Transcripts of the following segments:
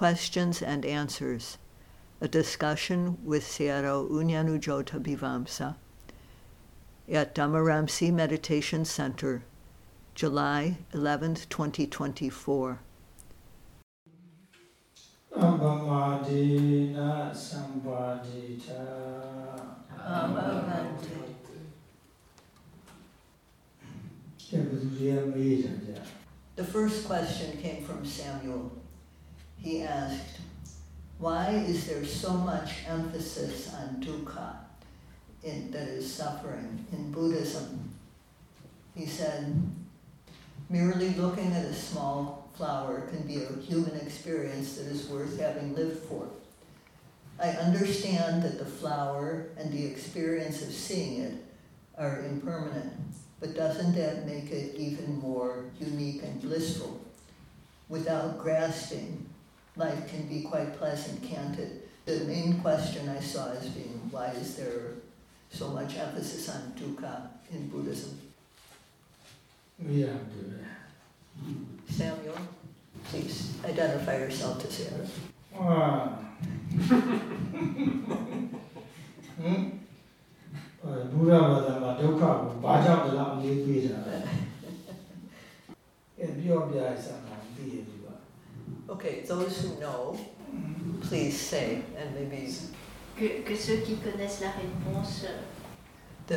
questions and answers, a discussion with Sayadaw U Nanyu Bhivamsa at Dhammaramsi Meditation Center, July 11, 2024. The first question came from Samuel. He asked, Why is there so much emphasis on dukkha, in, that is suffering, in Buddhism? He said, Merely looking at a small flower can be a human experience that is worth having lived for. I understand that the flower and the experience of seeing it are impermanent, but doesn't that make it even more unique and blissful? Without grasping, life can be quite pleasant, can't it? The main question I saw as being why is there so much emphasis on dukkha in Buddhism? Yeah. Samuel, please identify yourself to Sarah. ဟမ်ဘုရားဘာသာမှာဒုက္ခကိုဘာကြောင့်ဒီလောက်အလေးပေးတာလဲအဲပြောပြရစမ်းသိရပြီပါ Okay, those who know, please say, and maybe Que, que ceux qui connaissent la réponse the,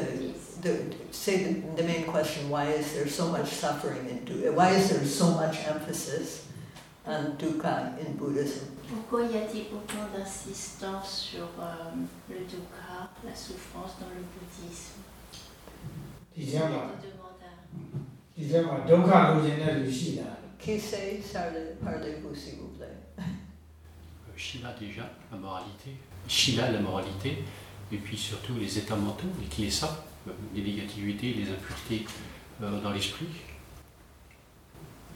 the say the, the main question: Why is there so much suffering in dukkha? Why is there so much emphasis on dukkha in Buddhism? Pourquoi y a-t-il autant d'insistance sur euh, le dukkha, la souffrance dans le bouddhisme ဒီထဲမှာ Je demande à ဒီထဲမှာဒုက္ခလိုချင်တဲ့လူရှိလား Qui sait, parlez-vous s'il vous plaît? Euh, Shila déjà, la moralité. Shila, la moralité. Et puis surtout les états mentaux, les kilesa, euh, les négativités, les impuretés euh, dans l'esprit.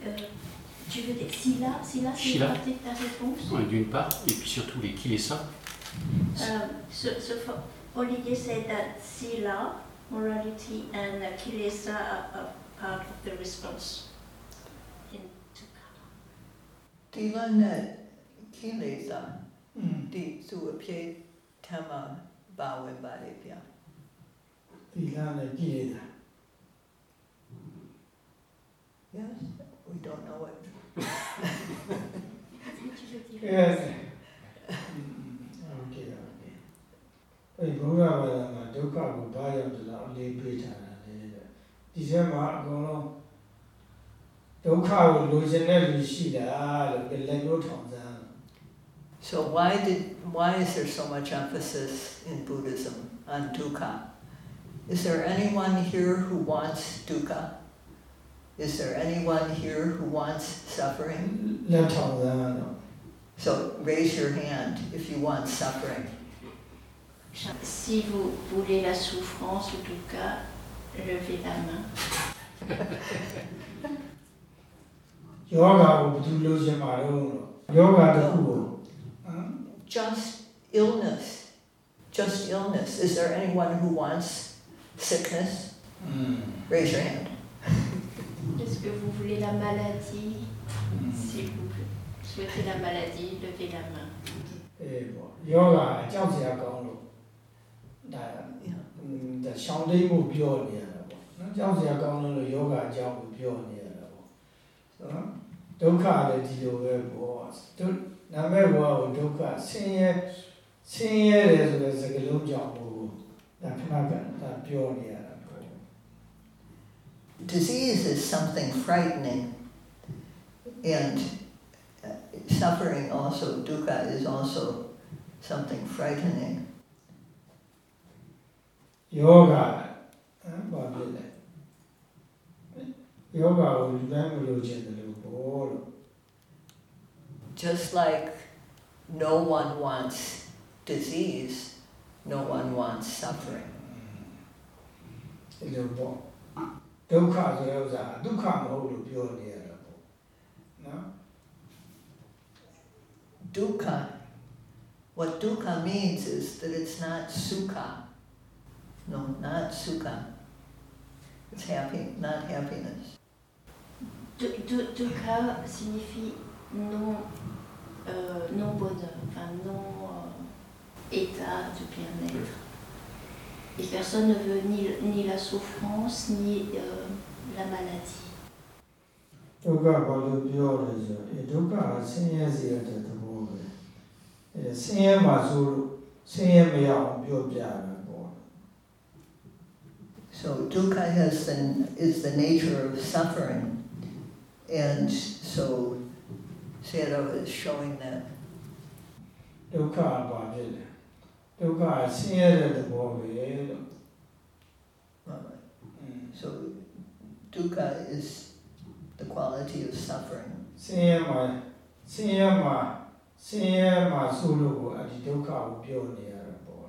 Euh, tu veux dire Sila Sila, c'est Sila. une partie de ta réponse? Ouais, D'une part, et puis surtout les kilesa. Um, so, so for Olivier said that Sila, morality, and Kilesa are, are part of the response ဒီကနဲ့ကိလေသာဒီသူအဖြစ်ထမ်းမှာပါဝင်ပါလေဗျာဒီကနဲ့ကိလေသာ Yes, we don't know it. yes. Okay, okay. အဲ့ဘုရားဘာသာမှာဒုက္ခကိုဘာရောက်လာအလေးပေးထားတာလဲဒီထဲမှာအကုန်လုံး ဒုက္ခကိုလိုချင်တဲ့လူရှိတာလို့လက်လို့ထောင်စမ်း So why did why is there so much emphasis in Buddhism on dukkha? Is there anyone here who wants dukkha? Is there anyone here who wants suffering? လက်ထောင်စမ်းတော့ So raise your hand if you want suffering. Si vous voulez la souffrance ou dukkha, levez la main. ယောဂါကိုဘယ်သူလုပ်ခြင်းမှာလဲယောဂါတစ်ခုကို oh. just illness. Just illness. Is there anyone who wants sickness? Raise your hand. Est-ce que vous voulez la maladie si vous souhaitez la maladie levez la main. နော်ဒုက္ခလည်းဒီလိုပဲပေါ့ဒုနာမည်ဘောကိုဒုက္ခဆင်းရဲဆင်းရဲတယ်ဆိုတဲ့စကားလုံးကြောင့်ဟိုဒါခဏကဒါပြောနေရတာပေါ့ Disease is something frightening, and uh, suffering also, dukkha is also something frightening. ယောဂဟမ်ဘာဖြစ်လဲ ယောဂကိုလူတိုင်းမလို့ခြင်းတယ်လို့ပေါ့လို့ Just like no one wants disease, no one wants suffering. ဒီလိုပေါ့ဒုက္ခဆိုတဲ့ဥစ္စာဒုက္ခမဟုတ်လို့ပြောနေရတာပေါ့နော် Dukkha, what dukkha means is that it's not sukha. No, not sukha. It's happy, not happiness. Du- du- Dukkha signifie non, euh, non-bonheur, enfin non-état de bien-être. Et personne ne veut ni, ni la souffrance ni euh, la maladie. ဒုက္ခဘာလို့ပြောလဲဆိုတော့အဲဒုက္ခကဆင်းရဲစေရတဲ့သဘောပဲအဲဆင်းရဲမှာဆိုလို့ဆင်းရဲမရအောင်ပြောပြတာပေါ့ So dukkha has the, is the nature of suffering. And so Sayadaw is showing that ဒုက္ခကဘာဖြစ်လဲဒုက္ခကဆင်းရဲတဲ့သဘောပဲလို့ uh, อืม so dukkha is the quality of suffering. ဆင်းရဲမှာဆင်းရဲမှာဆင်းရဲမှာဆိုလို့ကိုအဒီဒုက္ခကိုပြောနေရတာပေါ့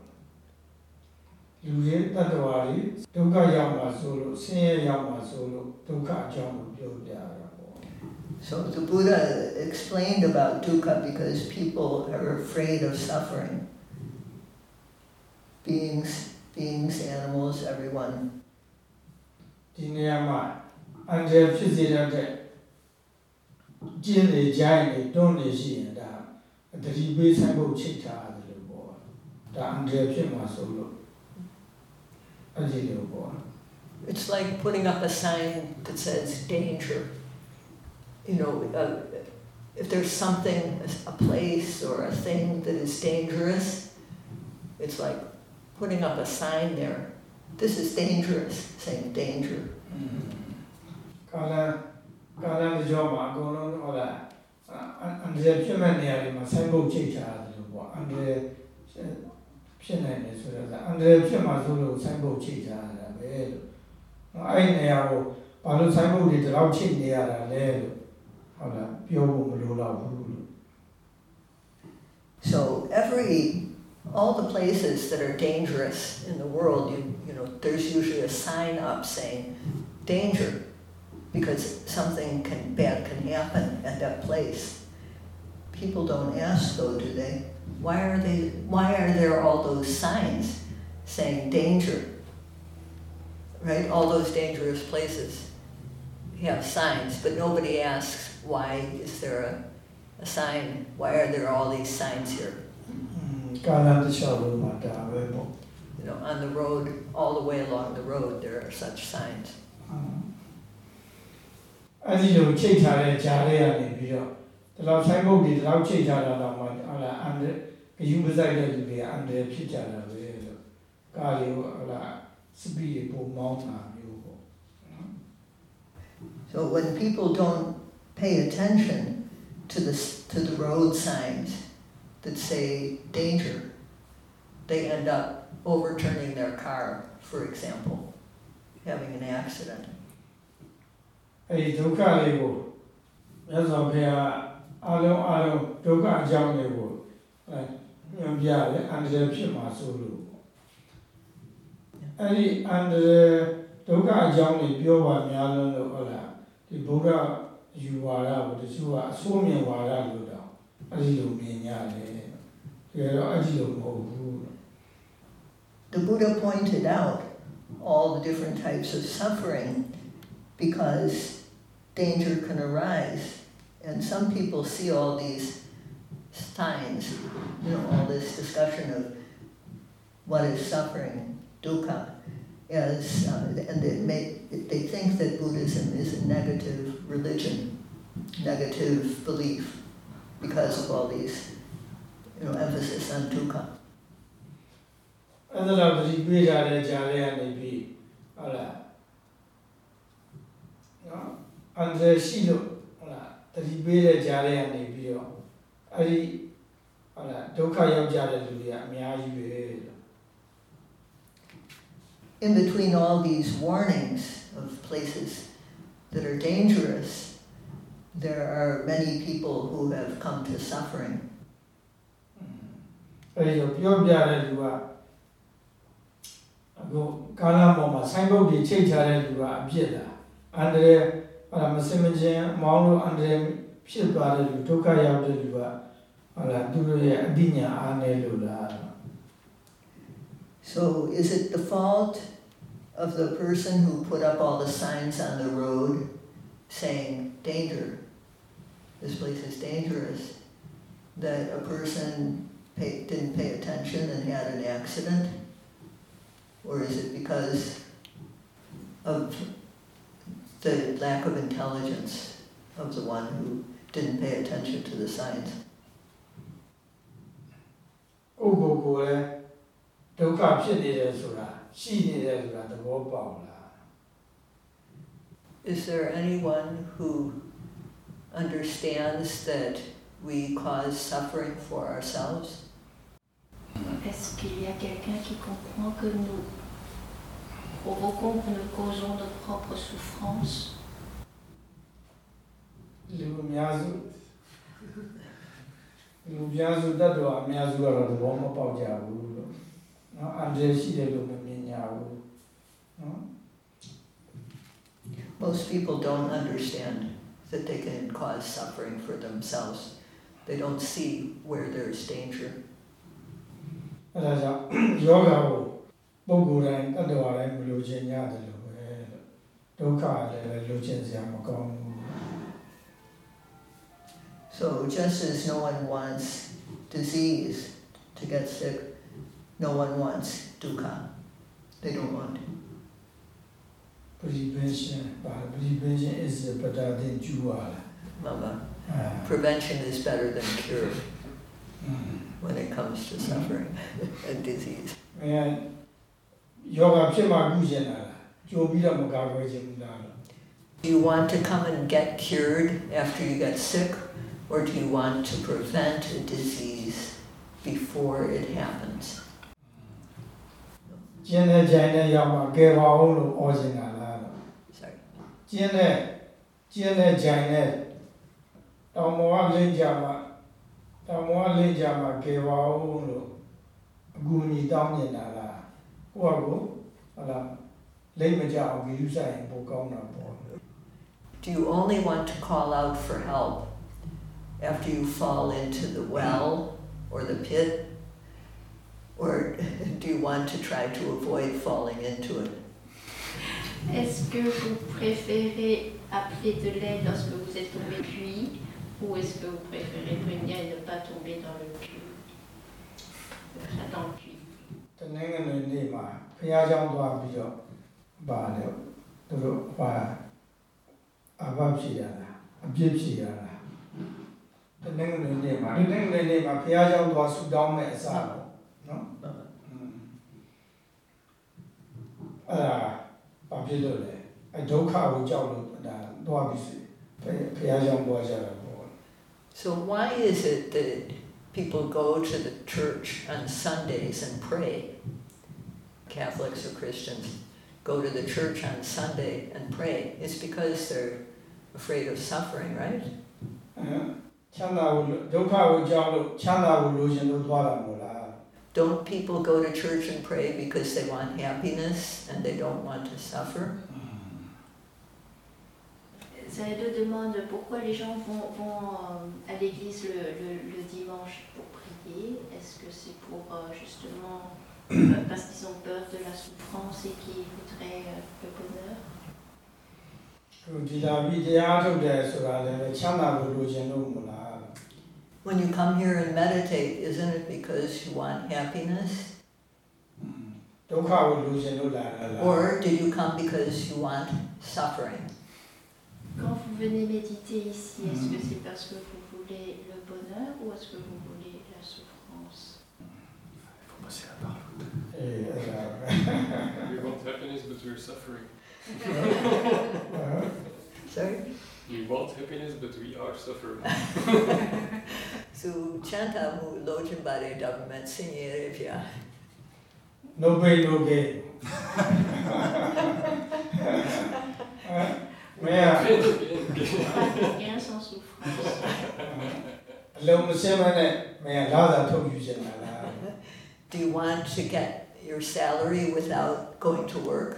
လူတွေတတ္တဝါတွေဒုက္ခရောက်မှာဆိုလို့ဆင်းရဲရောက်မှာဆိုလို့ဒုက္ခအကြောင်းကိုပြောပြရတာပေါ့ So the Buddha explained about dukkha because people are afraid of suffering. Beings, beings, animals, everyone. ဒီနေရာမှာအန္တရာယ်ဖြစ်စေတဲ့ကျင်းနေကြိုင်နေတွန်းနေရှိရင်ဒါတတိပေးဆိုင်ဖို့ချိတ်ထားတယ်လို့ပေါ့ဒါအန္တရာယ်ဖြစ်မှာဆိုလို့အဲ့ဒီလိုပေါ့ It's like putting up a sign that says danger. You know, uh, if there's something, a place or a thing that is dangerous, it's like putting up a sign there. This is dangerous, saying danger. ကာလကာလကြောမှာအကုန်လုံးဟောလားအန္တရာယ်ဖြစ်မဲ့နေရာတွေမှာဆိုင်ဖို့ချိတ်ထားတယ်လို့ပေါ့အန္တရာယ်ဖြစ်နိုင်တယ်ဆိုတော့အန္တရာယ်ဖြစ်မှာဆိုလို့ဆိုင်ဖို့ချိတ်ထားတာပဲလို့အဲ့ဒီနေရာကိုဘာလို့ဆိုင်ဖို့ဒီတော့ချိတ်နေရတာလဲလို့ ဟုတ်လားပြောဖို့မလိုတော့ဘူးလို့ So every, all the places that are dangerous in the world, you, you know, there's usually a sign up saying danger because something can, bad can happen at that place. People don't ask though, do they? Why are they, why are there all those signs saying danger? Right? All those dangerous places have signs, but nobody asks why is there a, a sign? Why are there all these signs here? ကာလတစ်လျှောက်လုံးမှာဒါပဲပေါ့ You know, on the road, all the way along the road, there are such signs. အဲ့ဒီလိုချိတ်ထားတဲ့ဂျားလေးကနေပြီးတော့ဒီလောက်ဆိုင်ဘုတ်ဒီဒီလောက်ချိတ်ထားတာတော့မှဟလာအန်ဒဂယူမဆိုင်တဲ့လူတွေအန်ဒရဖြစ်ကြတာပဲလို့ကားလေးကိုဟလာစပီးပုံမောင်းတာမျိုးပေါ့ So when people don't pay attention to the, s- to the road signs that say danger, they end up overturning their car, for example, having an accident. အဲ့ဒီဒုက္ခလေးကိုမြတ်စွာဘုရားအလုံးအလုံးဒုက္ခအကြောင်းတွေကိုအဲညွှန်ပြတယ်အန္တရာယ်ဖြစ်မှာဆိုလို့ပေါ့အဲ့ဒီအန္တရာယ်ဒုက္ခအကြောင်းတွေပြောပါများလုံးလို့ဟုတ်လား ဒီဘုရားယူဝါဒကိုတချို့ကအဆိုးမြင်ဝါဒလို့တော့အဲ့ဒီလိုမြင်ရတယ်တကယ်တော့အဲ့ဒီလိုမဟုတ်ဘူး The Buddha pointed out all the different types of suffering because danger can arise. And some people see all these signs, you know, all this discussion of what is suffering, dukkha, as, uh, and they, may, they think that Buddhism is a negative religion, negative belief, because of all these, you know, emphasis on dukkha. အဲ့ဒါတော့ဒီပြေးကြတဲ့ဂျာလေးကနေပြီးဟုတ်လားနော်အန္တရာယ်ရှိလို့ဟုတ်လားတတိပေးတဲ့ဂျာလေးကနေပြီးတော့အဲ့ဒီဟုတ်လားဒုက္ခရောက်ကြတဲ့လူတွေကအများကြီးပဲလို့ in between all these warnings of places that are dangerous, there are many people who have come to suffering. အဲဒီတော့ပြောပြတဲ့လူကအခုကာလပေါ်မှာဆိုင်းဘုတ်တွေချိတ်ထားတဲ့လူကအပြစ်လားအန္တရာယ်အဲ့ဒါမစင်မချင်းမောင်းလို့အန္တရာယ်ဖြစ်သွားတဲ့လူဒုက္ခရောက်တဲ့လူကဟုတ်လားသူတို့ရဲ့အဋ္ဌညာအားနည်းလို့လား So, is it the fault of the person who put up all the signs on the road saying, danger, this place is dangerous? that a person pay, didn't pay attention and had an accident? Or is it because of the lack of intelligence of the one who didn't pay attention to the signs? ကိုယ့်ကိုယ်ကိုယ်လည်း ဒုက္ခဖြစ်နေတယ်ဆိုတာရှိနေတယ်ဆိုတာသဘောပေါက်လား Is there anyone who understands that we cause suffering for ourselves? Est-ce qu'il y a quelqu'un qui comprend que nous provoquons, que nous causons nos propres souffrances နော်အန္တရာယ်ရှိတယ်လို့မမြင်ကြဘူးနော် Most people don't understand that they can cause suffering for themselves. They don't see where there's danger. အဲဒါကြောင့်ယောဂကိုပုဂ္ဂိုလ်တိုင်းတတ်တော်တိုင်းမလိုချင်ကြတယ်လို့ပဲလို့ဒုက္ခလည်းပဲလိုချင်စရာမကောင်းဘူး So just as no one wants disease to get sick, no one wants dukkha. They don't want it. Prevention, prevention is better than cure. Mama, prevention is better than cure when it comes to suffering and disease. And yoga do you want to come and get cured after you get sick, or do you want to prevent a disease before it happens? ကျင်းတဲ့ကြိုင်တဲ့ရောက်မှကဲပါအောင်လို့ဩစင်တာလားလို့ Sorry. ကျင်းတဲ့ကျင်းတဲ့ကြိုင်တဲ့တောင်ပေါ်ကလိမ့်ကြမှာတောင်ပေါ်ကလိမ့်ကြမှာကဲပါအောင်လို့အကူအညီတောင်းနေတာလားကိုယ့်ဟာကိုဟုတ်လားလိမ့်မကြအောင်ဂရုစိုက်ရင်ပိုကောင်းတာပေါ့ Do you only want to call out for help after you fall into the well or the pit? Or do you want to try to avoid falling into it? Est-ce que vous préférez appeler de l'aide lorsque vous êtes tombé cuit ou est-ce que vous préférez venir et ne pas tomber dans le puits Dans le puits. တနင်္ဂနွေနေ့မှာဖះเจ้าသွားပြီးတော့ပါလေသူတို့ဟာအဘဖြစ်ရတာအပြစ်ဖြစ်ရတာတနင်္ဂနွေနေ့မှာတနင်္ဂနွေနေ့မှာဖះเจ้าသွားဆူတောင်းမဲ့အစား So why is it that people go to the church on Sundays and pray? Catholics or Christians go to the church on Sunday and pray. It's because they're afraid of suffering right? Uh-huh. ချမ်းသာကိုဒုက္ခကိုကြောက်လို့ချမ်းသာကိုလိုချင်လို့သွားတာမို့လား? Don't people go to church and pray because they want happiness and they don't want to suffer? C'est deux demandes. Pourquoi les gens vont, vont euh, à l'église le, le- le dimanche pour prier Est-ce que c'est pour euh, justement euh, parce qu'ils ont peur de la souffrance et qu'ils voudraient euh, le bonheur သူဒီလာပြီးတရားထုတ်တယ်ဆိုတာလည်းချမ်းသာကိုလိုချင်လို့မို့လား when you come here and meditate, isn't it because you want happiness? Mm. Or did you come because you want suffering? Quand vous venez méditer ici, est-ce que c'est parce que vous voulez le bonheur ou est-ce que vous voulez la souffrance Il faut passer la parole. Euh, want happiness, but we're suffering. Sorry? We want happiness, but we are suffering. So chanta mu lojin bare government signere via. no pain no gain ဟမ်မင်းက Rien sans souffrance. အလုံးမစင်းမနဲ့မင်းကလာသာထုတ်ယူချင်taလား Do you want to get your salary without going to work?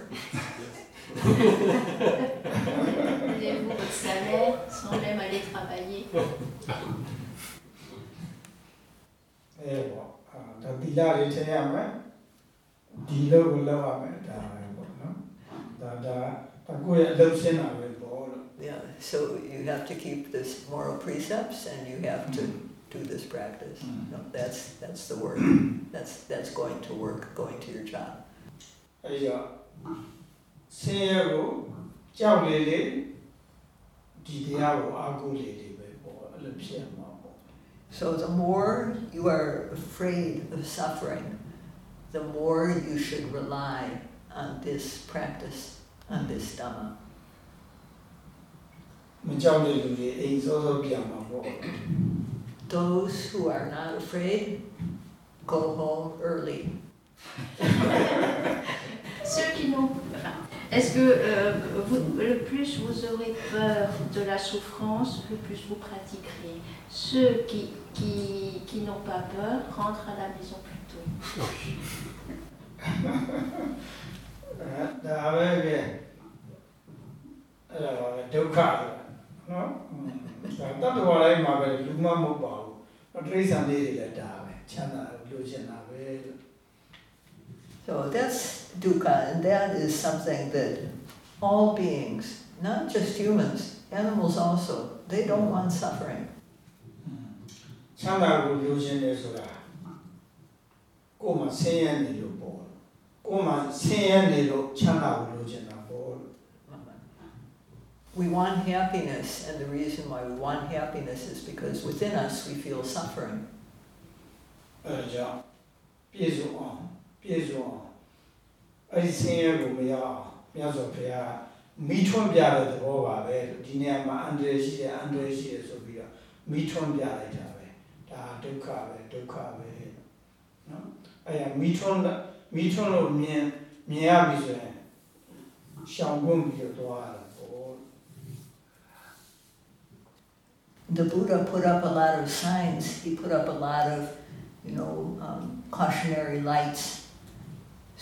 Rendez-vous votre salaire sans même aller travailler. yeah so you have to keep this moral precepts and you have to do this practice. No, that's that's the work. That's that's going to work going to your job. Yeah. ဆင်းရဲကိုကြောက်လေလေဒီတရားကိုအားကိုးလေလေပဲပေါ့အဲ့လိုဖြစ်ရမှာပေါ့ So the more you are afraid of suffering, the more you should rely on this practice, on this Dhamma. မကြောက်တဲ့လူတွေအိမ်စောစောပြန်မှာပေါ့ Those who are not afraid, go home early. Ceux qui n'ont. Est-ce que euh, le plus vous aurez peur de la souffrance, le plus vous pratiquerez? Ceux qui, qui, qui n'ont pas peur rentrent à la maison plus tôt. So that's dukkha, and that is something that all beings, not just humans, animals also, they don't want suffering. ချမ်းသာကိုလိုချင်တယ်ဆိုတာကိုယ်မှာဆင်းရဲနေလို့ပေါ့ကိုယ်မှာဆင်းရဲနေလို့ချမ်းသာကိုလိုချင်တာပေါ့လို့ We want happiness, and the reason why we want happiness is because within us we feel suffering. အဲဒါကြောင့်ပြည့်စုံအောင် ပြည့်စုံအောင်အဲ့ဒီဆင်းရဲကိုမရအောင်မြတ်စွာဘုရားမိထွန်းပြတဲ့သဘောပါပဲလို့ဒီနေရာမှာအန္တရာယ်ရှိတယ်အန္တရာယ်ရှိတယ်ဆိုပြီးတော့မိထွန်းပြလိုက်တာပဲဒါဒုက္ခပဲဒုက္ခပဲနော်အဲ့ဒါမိထွန်းမိထွန်းလို့မြင်မြင်ရပြီဆိုရင်ရှောင်ကုန်ပြီးတော့သွားရတာပေါ့ The Buddha put up a lot of signs, he put up a lot of, you know, um, cautionary lights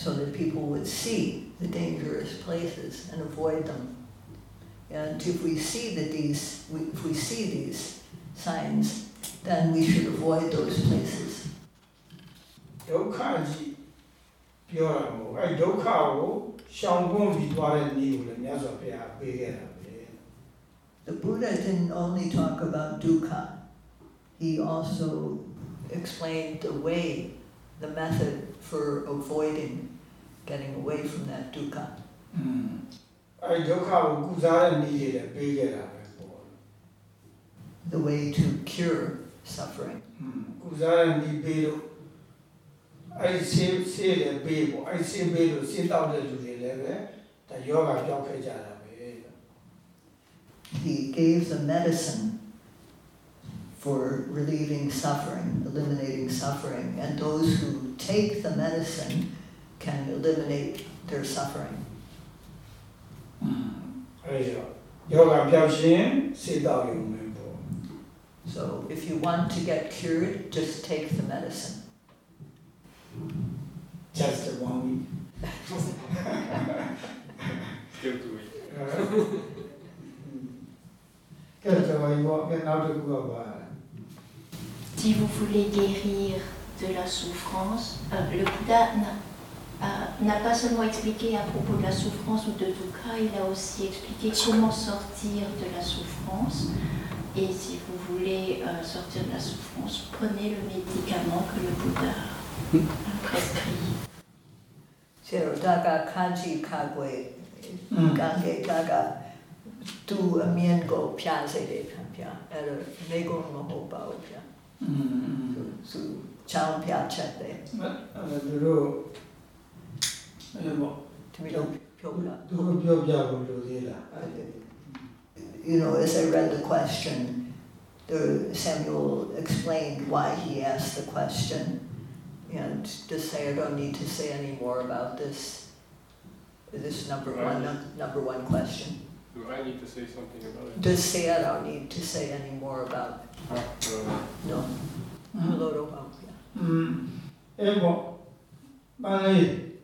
so that people would see the dangerous places and avoid them. And if we see that these, we- if we see these signs, then we should avoid those places. ဒုက္ခကြီးပြောတာမဟုတ်အဲ့ဒုက္ခကိုရှောင်ကုန်ပြီးသွားတဲ့နည်းကိုလည်းမြတ်စွာဘုရားပေးခဲ့တာပဲ The Buddha didn't only talk about dukkha, he also explained the way, the method for avoiding getting away from that dukkha. အဲဒုက္ခကိုကုစားတဲ့နည်းတွေလည်းပေးခဲ့တာပဲပေါ့ the way to cure suffering. ကုစားတဲ့နည်းပေးလို့အဲ့ဆေးဆေးလည်းပေးပေါ့အဲ့ဆေးပေးလို့ဆေးတောက်တဲ့လူတွေလည်းပဲဒါယောဂကြောက်ခဲ့ကြတာပဲ He gave the medicine for relieving suffering, eliminating suffering, and those who take the medicine can eliminate their suffering. အဲ့ဒါယောဂပြောက်ရှင်ဆေးတောက်ရုံပဲပေါ့ So if you want to get cured, just take the medicine. just one week Still do it. ကဲကျွန်တော်ဘောကနောက်တစ်ခုကပါ Si vous voulez guérir de la souffrance, euh, le Bouddha n'a a- n'a pas seulement expliqué à propos de la souffrance ou de dukkha, il a aussi expliqué comment sortir de la souffrance. Et si vous voulez euh, sortir de la souffrance, prenez le médicament que le Bouddha a prescrit. Zero You know, as I read the question, Samuel explained why he asked the question, and just say, I don't need to say any more about this. This is number do one, number one question. Do I need to say something about it? Does say I don't need to say any more about it. Uh, no. Hmm. mm. Mm-hmm.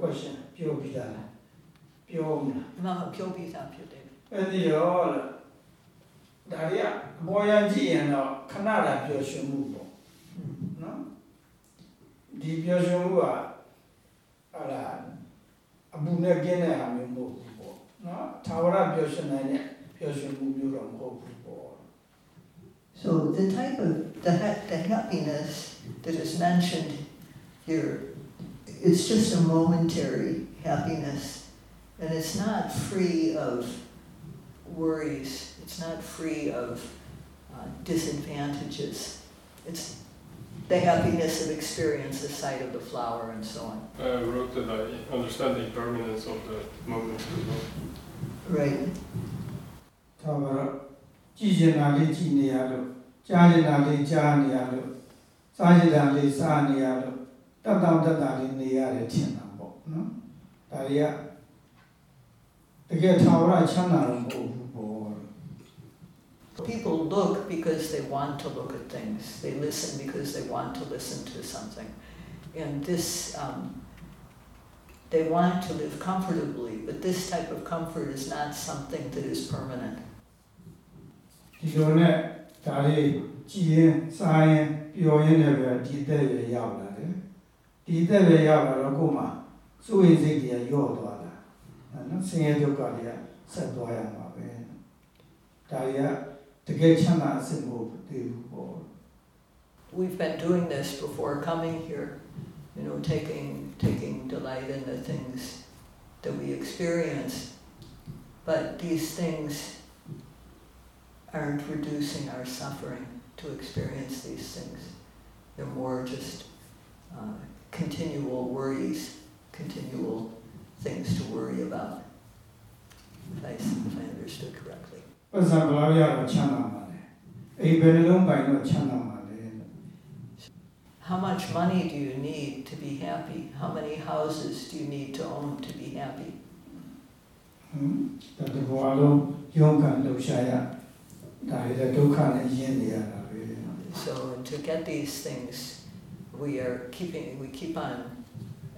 question ပြောပြီးသားလားပြောမလားမမပြောပြီးသားဖြစ်တယ်အဲ့ဒီတော့လားဒါရီကအပေါ်ရန်ကြည့်ရင်တော့ခဏတာပျော်ရွှင်မှုပေါ့နော်ဒီပျော်ရွှင်မှုကဟာလာအပူနဲ့ကင်းတဲ့ဟာမျိုးမဟုတ်ဘူးပေါ့နော်သာဝရပျော်ရွှင်နိုင်တဲ့ပျော်ရွှင်မှုမျိုးတော့မဟုတ်ဘူးပေါ့ So the type of the, ha- the happiness that is mentioned here, it's just a momentary happiness, and it's not free of worries. It's not free of uh, disadvantages. It's the happiness of experience, the sight of the flower, and so on. I wrote that I understand the impermanence of the moment as well. Right. သာဝရကြည်ကျင်တာလေးကြည်နေရလို့ကြားကျင်တာလေးကြားနေရလို့စားကျင်တာလေးစားနေရလို့ တတ်တောင့်တတ်တာလေးနေရတယ်ထင်တာပေါ့နော်ဒါတွေကတကယ်သာဝရချမ်းသာတော့မဟုတ်ဘူးပေါ့ People look because they want to look at things. They listen because they want to listen to something. And this, um, they want to live comfortably, but this type of comfort is not something that is permanent. ဒီလိုနဲ့ဒါလေးကြည်ရင်စားရင်ပျော်ရင်လည်းပဲဒီသက်ရွယ်ရောက်လာတယ် ာ ဒီသက်ရွယ်ရောက်လာတော့ကိုယ်မှာစိုးရိမ်စိတ်တွေကညော့သွားတာနော်ဆင်းရဲဒုက္ခတွေကဆက်သွားရမှာပဲဒါတွေကတကယ်ချမ်းသာအစစ်မဟုတ်သေးဘူးပေါ့ We've been doing this before coming here, you know, taking, taking delight in the things that we experience. But these things aren't reducing our suffering to experience these things. They're more just uh, continual worries, continual things to worry about, if I, if I understood correctly. ပတ်စံဘယ်လောက်ရတော့ချမ်းသာမှာလဲအိမ်ဘယ်နှလုံးပိုင်တော့ချမ်းသာမှာလဲ How much money do you need to be happy? How many houses do you need to own to be happy? ဟမ်ဒါတဘောအလုံးရုန်းကန်လှူရှားရဒါတွေလည်းဒုက္ခနဲ့ရင်းနေရတာပဲ So to get these things, we are keeping, we keep on,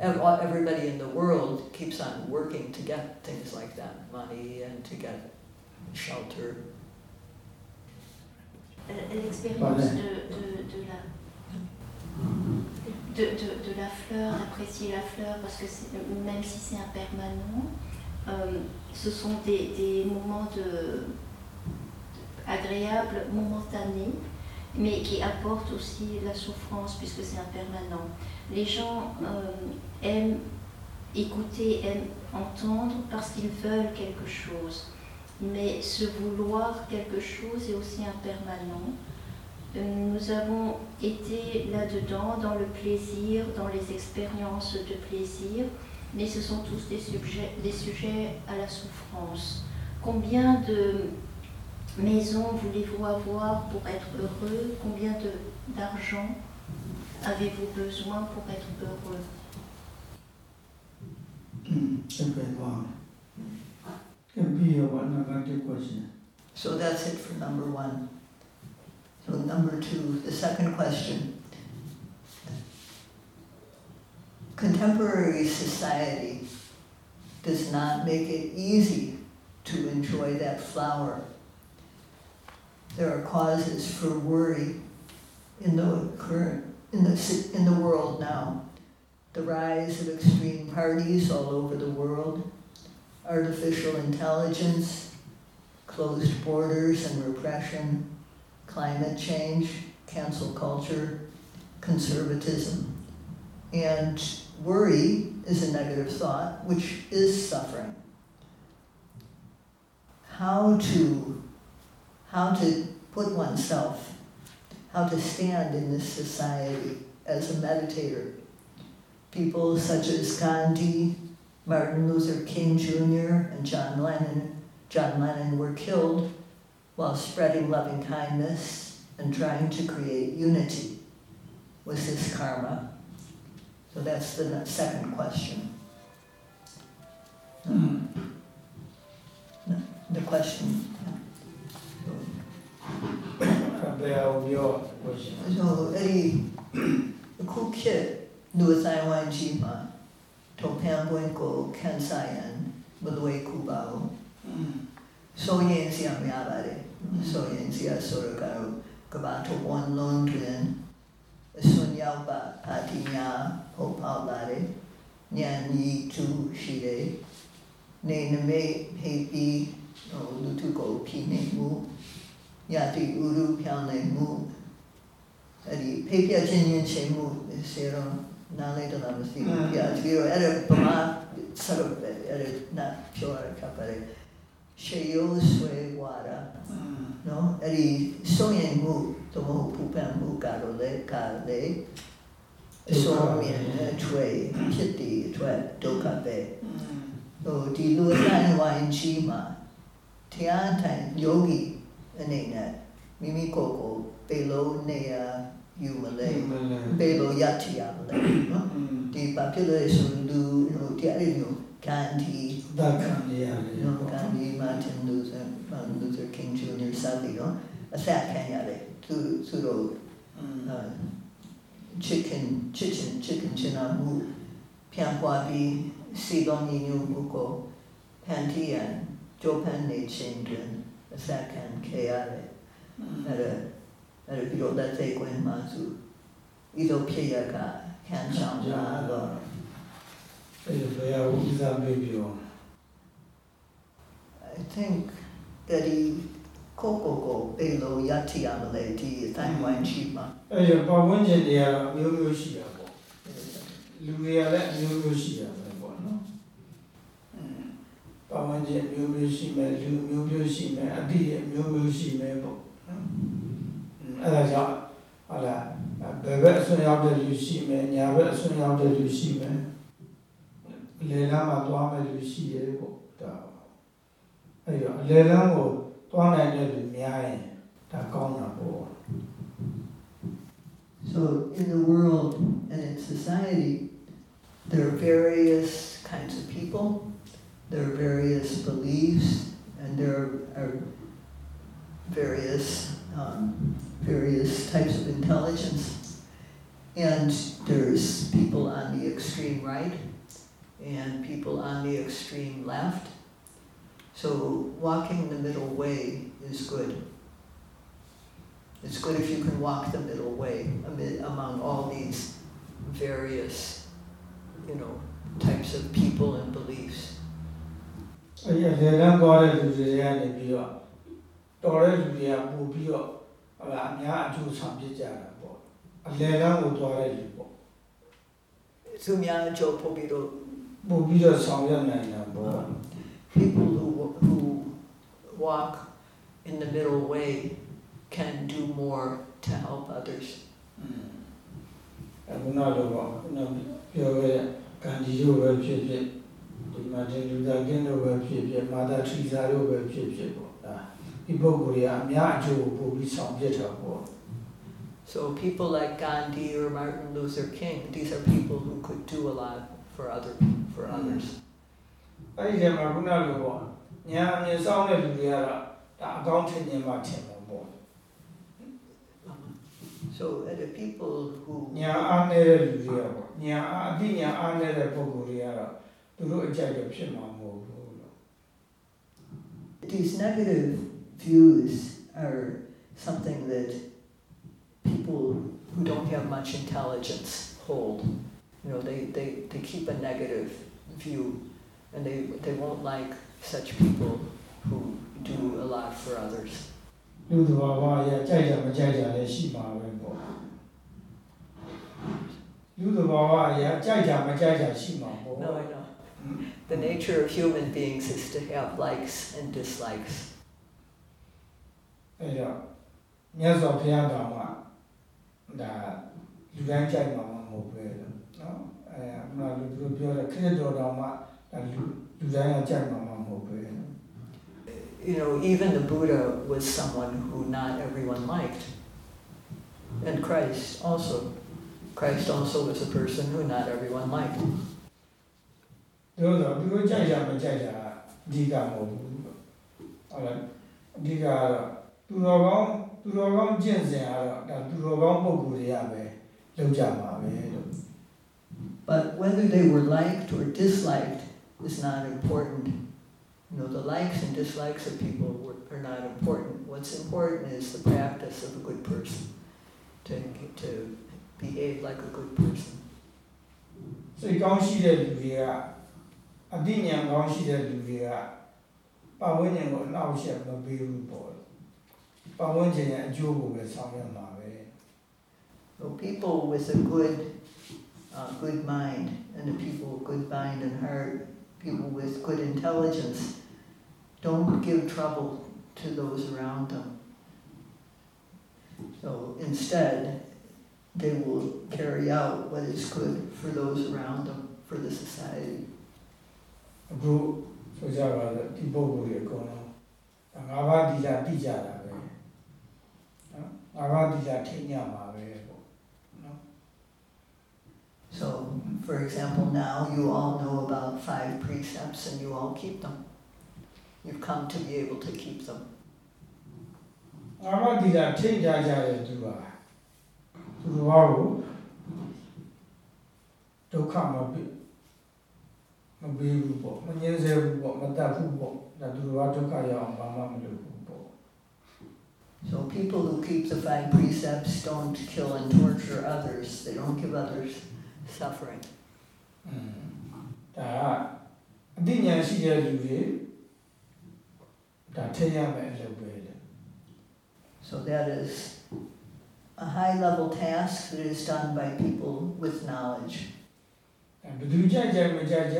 everybody in the world keeps on working to get things like that, money and to get shelter. Euh, L'expérience de, de, de la de, de, de la fleur, d'apprécier la fleur, parce que même si c'est impermanent, euh, ce sont des, des moments de, agréables, momentanés, mais qui apportent aussi la souffrance puisque c'est impermanent. Les gens euh, aiment écouter, aiment entendre parce qu'ils veulent quelque chose. Mais se vouloir quelque chose est aussi impermanent. Euh, Nous avons été là-dedans, dans le plaisir, dans les expériences de plaisir, mais ce sont tous des, sujets, des sujets à la souffrance. Combien de maison voulez-vous avoir pour être heureux Combien d'argent avez-vous besoin pour être heureux So that's it for number one. So number two, the second question. Contemporary society does not make it easy to enjoy that flower there are causes for worry in the current in the in the world now. The rise of extreme parties all over the world, artificial intelligence, closed borders and repression, climate change, cancel culture, conservatism. And worry is a negative thought, which is suffering. How to how to put oneself, how to stand in this society as a meditator. People such as Gandhi, Martin Luther King Jr., and John Lennon John Lennon were killed while spreading loving kindness and trying to create unity. Was this karma? So that's the second question. Hmm. The question. Yeah. So, ဘယ်ယ်ဟာကိုပြောလို့ရှိရင်ဆိုအဲ့ဒီအခုခေတ်လူဆိုင်ဝိုင်းကြီးမှာထုံဖန်ပွင့်ကိုကန်ဆိုင်ရန်မလွေကူပါဘူးဆိုရင်စီရများပါတယ်ဆိုရင်စီရဆိုရကတော့ကဘာထုတ်ဝန်လုံးတွင်အစွန်ရောက်ပါပါတီများဟုတ်ပေါက်လာတယ်ညံကြီးသူရှိတယ်နေနမိတ်ဖေးပြီးဟိုလူထုကိုဖိနေမှု ညတိဥရုဖြောင်းနေမှုအဲ့ဒီဖေးပြချင်းချင်းချင်းမှုစေရောနားလိုက်တော့မသိဘူးပြပြီးတော့အဲ့ဒါပမာဆက်လို့အဲ့ဒါနာပြောရတာပဲရှေယောဆွေဝါရာနော်အဲ့ဒီဆုံးရင်မှုသမုတ်ပူပန်မှုကတော့လေကာလေဆုံးမြင်အထွေဖြစ်တည်အထွေဒုက္ခပဲဟိုဒီလူဆိုင်ဝိုင်းကြီးမှာတရားထိုင်ယောဂီ အနေနဲ့မိမိကိုယ်ကိုပေလုံးနေရယူမလဲမလဲပေလို့ရချရမလဲနော်ဒီဘာဖြစ်လို့လဲဆိုလူဟိုတရားတွေမျိုးကန်ဒီတတ်ခံရရတယ်နော်ကန်ဒီမာတင်လူဆန်မာလူဆာကင်းဂျူနီယာဆာလီနော်အဆက်ခံရတယ်သူသူတို့အာ chicken chicken chicken ချနာမှုပြန်ပွားပြီးစီကောင်းညီညွတ်မှုကိုဖန်တီးရန်ကြိုးပမ်းနေခြင်းတွင် အဆက်ခံခဲ့ရတယ်အဲ့ဒါအဲ့ဒါပြီးတော့လက်စိတ်ကွင်းမှာသူဤသို့ဖြစ်ရကခံဆောင်လာတော့အဲ့ဒီဘယ်ဟာကိုဥစားပေးပြော I think that he ကိုကိုကိုပေလို့ရချရမလဲဒီအတိုင်းဝိုင်းရှိမှာအဲ့ဒီပတ်ဝန်းကျင်တွေကတော့အမျိုးမျိုးရှိတာပေါ့လူတွေကလည်းအမျိုးမျိုးရှိတာပဲပေါ့နော် ပတ်ဝန်းကျင်အမျိုးမျိုးရှိမယ်လူမျိုးမျိုးရှိမယ်အတိအမျိုးမျိုးရှိမယ်ပေါ့နော်အဲ့ဒါကြောင့်ဟာလားဘယ်ဘက်အစွန်းရောက်တဲ့လူရှိမယ်ညာဘက်အစွန်းရောက်တဲ့လူရှိမယ်လေလမ်းမှာသွားမယ်လူရှိရဲပေါ့ဒါအဲ့တော့အလေလမ်းကိုသွားနိုင်တဲ့လူများရင်ဒါကောင်းတာပေါ့ So in the world and in society, there are various kinds of people, there are various beliefs, and there are various um, various types of intelligence. And there's people on the extreme right and people on the extreme left. So walking the middle way is good. It's good if you can walk the middle way amid among all these various, you know, types of people and beliefs. အဲ့ဒီလေလမ်းသွားတဲ့လူတွေကနေပြီးတော့တော်တဲ့လူတွေကပို့ပြီးတော့ဟလာအများအကျိုးဆောင်ဖြစ်ကြတာပေါ့အလေလမ်းကိုသွားတဲ့လူပေါ့ Sumya Joe Pobito, ပို့ပြီးတော့ဆောင်ရွက်နိုင်တာပေါ့ people who who walk in the middle way can do more to help others. အခုနောက်တော့ပေါ့ခုနပြောခဲ့တဲ့ကန်ဒီတို့ပဲဖြစ်ဖြစ် ဒီမှာတင်လူသားကင်းတို့ပဲဖြစ်ဖြစ်မာတာထရီစာတို့ပဲဖြစ်ဖြစ်ပေါ့ဒါဒီပုဂ္ဂိုလ်တွေကအများအကျိုးကိုပို့ပြီးဆောင်ဖြစ်တာပေါ့ So people like Gandhi or Martin Luther King, these are people who could do a lot for other for others. အဲ့ဒီထဲမှာခုနလိုပေါ့ညာအမြင်ဆောင်တဲ့လူတွေကတော့ဒါအကောင်းထင်မြင်မှထင်မှာပေါ့ So uh, the people who ညာအားနေတဲ့လူတွေကပေါ့ညာအားအတိညာအားနေတဲ့ပုဂ္ဂိုလ်တွေကတော့ သူတို့အကြိုက်တော့ဖြစ်မှာမဟုတ်ဘူးလို့ These negative views are something that people who don't have much intelligence hold. You know, they, they, they keep a negative view and they, they won't like such people who do a lot for others. လူသဘာဝအရကြိုက်တာမကြိုက်တာလည်းရှိမှာပဲပေါ့လူသဘာဝအရကြိုက်တာမကြိုက်တာရှိမှာပေါ့ No, I know. The nature of human beings is to have likes and dislikes. အဲ့တော့မြတ်စွာဘုရားတော်မှာဒါလူတိုင်းကြိုက်မှာမဟုတ်ပဲလို့နော်အဲအမှန်လူတို့ပြောတဲ့ခရစ်တော်တော်မှာဒါလူလူတိုင်းကကြိုက်မှာမဟုတ်ပဲလို့ You know, even the Buddha was someone who not everyone liked. And Christ also. Christ also was a person who not everyone liked. တို့တော့သူတို့ကြိုက်တာမကြိုက်တာအဓိကမဟုတ်ဘူးဟုတ်လားအဓိကကတော့သူတော်ကောင်း သူတော်ကောင်းကျင့်စဉ်ကတော့ဒါသူတော်ကောင်းပုံကိုယ်တွေကပဲလုပ်ကြမှာပဲလို့ But whether they were liked or disliked is not important. You know, the likes and dislikes of people were, are not important. What's important is the practice of a good person, to, to behave like a good person. စိတ်ကောင်းရှိတဲ့လူတွေက အသိဉာဏ်ကောင်းရှိတဲ့လူတွေကပတ်ဝန်းကျင်ကိုအနှောက်အယှက်မပေးဘူးပေါ့ပတ်ဝန်းကျင်ရဲ့အကျိုးကိုပဲဆောင်ရွက်မှာပဲ So people with a good, uh, good mind, and the people with good mind and heart, people with good intelligence, don't give trouble to those around them. So instead, they will carry out what is good for those around them, for the society. အခုဆိုကြပါစို့ဒီပုံကိုယ်တွေအကုန်လုံးဒါငါးပါးဒီလာတိကြတာပဲနော်ငါးပါးဒီလာထိညမှာပဲပေါ့နော် So, for example, now you all know about five precepts and you all keep them. You've come to be able to keep them. ငါးပါးဒီလာထိကြကြတဲ့သူပါသူတော်ဘာကိုဒုက္ခမပေး မပေးဘူးပေါ့မငြင်းဆဲဘူးပေါ့မတတ်ဘူးပေါ့ဒါသူတော်ဘာဒုက္ခရအောင်ဘာမှမလုပ်ဘူးပေါ့ So people who keep the five precepts don't kill and torture others. They don't give others suffering. อืมဒါကအသိဉာဏ်ရှိတဲ့လူတွေဒါထိရမယ်အလုပ်ပဲလေ So that is a high level task that is done by people with knowledge. အဲဘယ်သူကြိုက်ကြိုက်မကြိုက်ကြ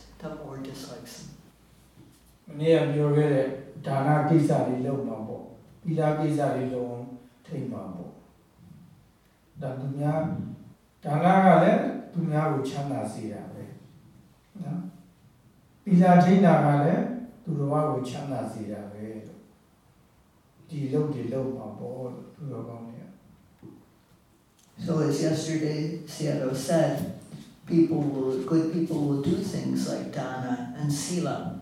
them or dislikes them. မနေ့ကပြောခဲ့တဲ့ဒါနကိစ္စတွေလုပ်မှာပေါ့ပိလာကိစ္စတွေလုပ်အောင်ထိတ်မှာပေါ့ဒါသူများဒါနကလည်းသူများကိုချမ်းသာစေတာပဲနော်ပိလာထိတ်တာကလည်းသူတော်ဘာကိုချမ်းသာစေတာပဲလို့ဒီလုပ်တွေလုပ်မှာပေါ့လို့သူတော်ကောင်းတွေက So as yesterday Seattle said, people will, good people will do things like dana and sila.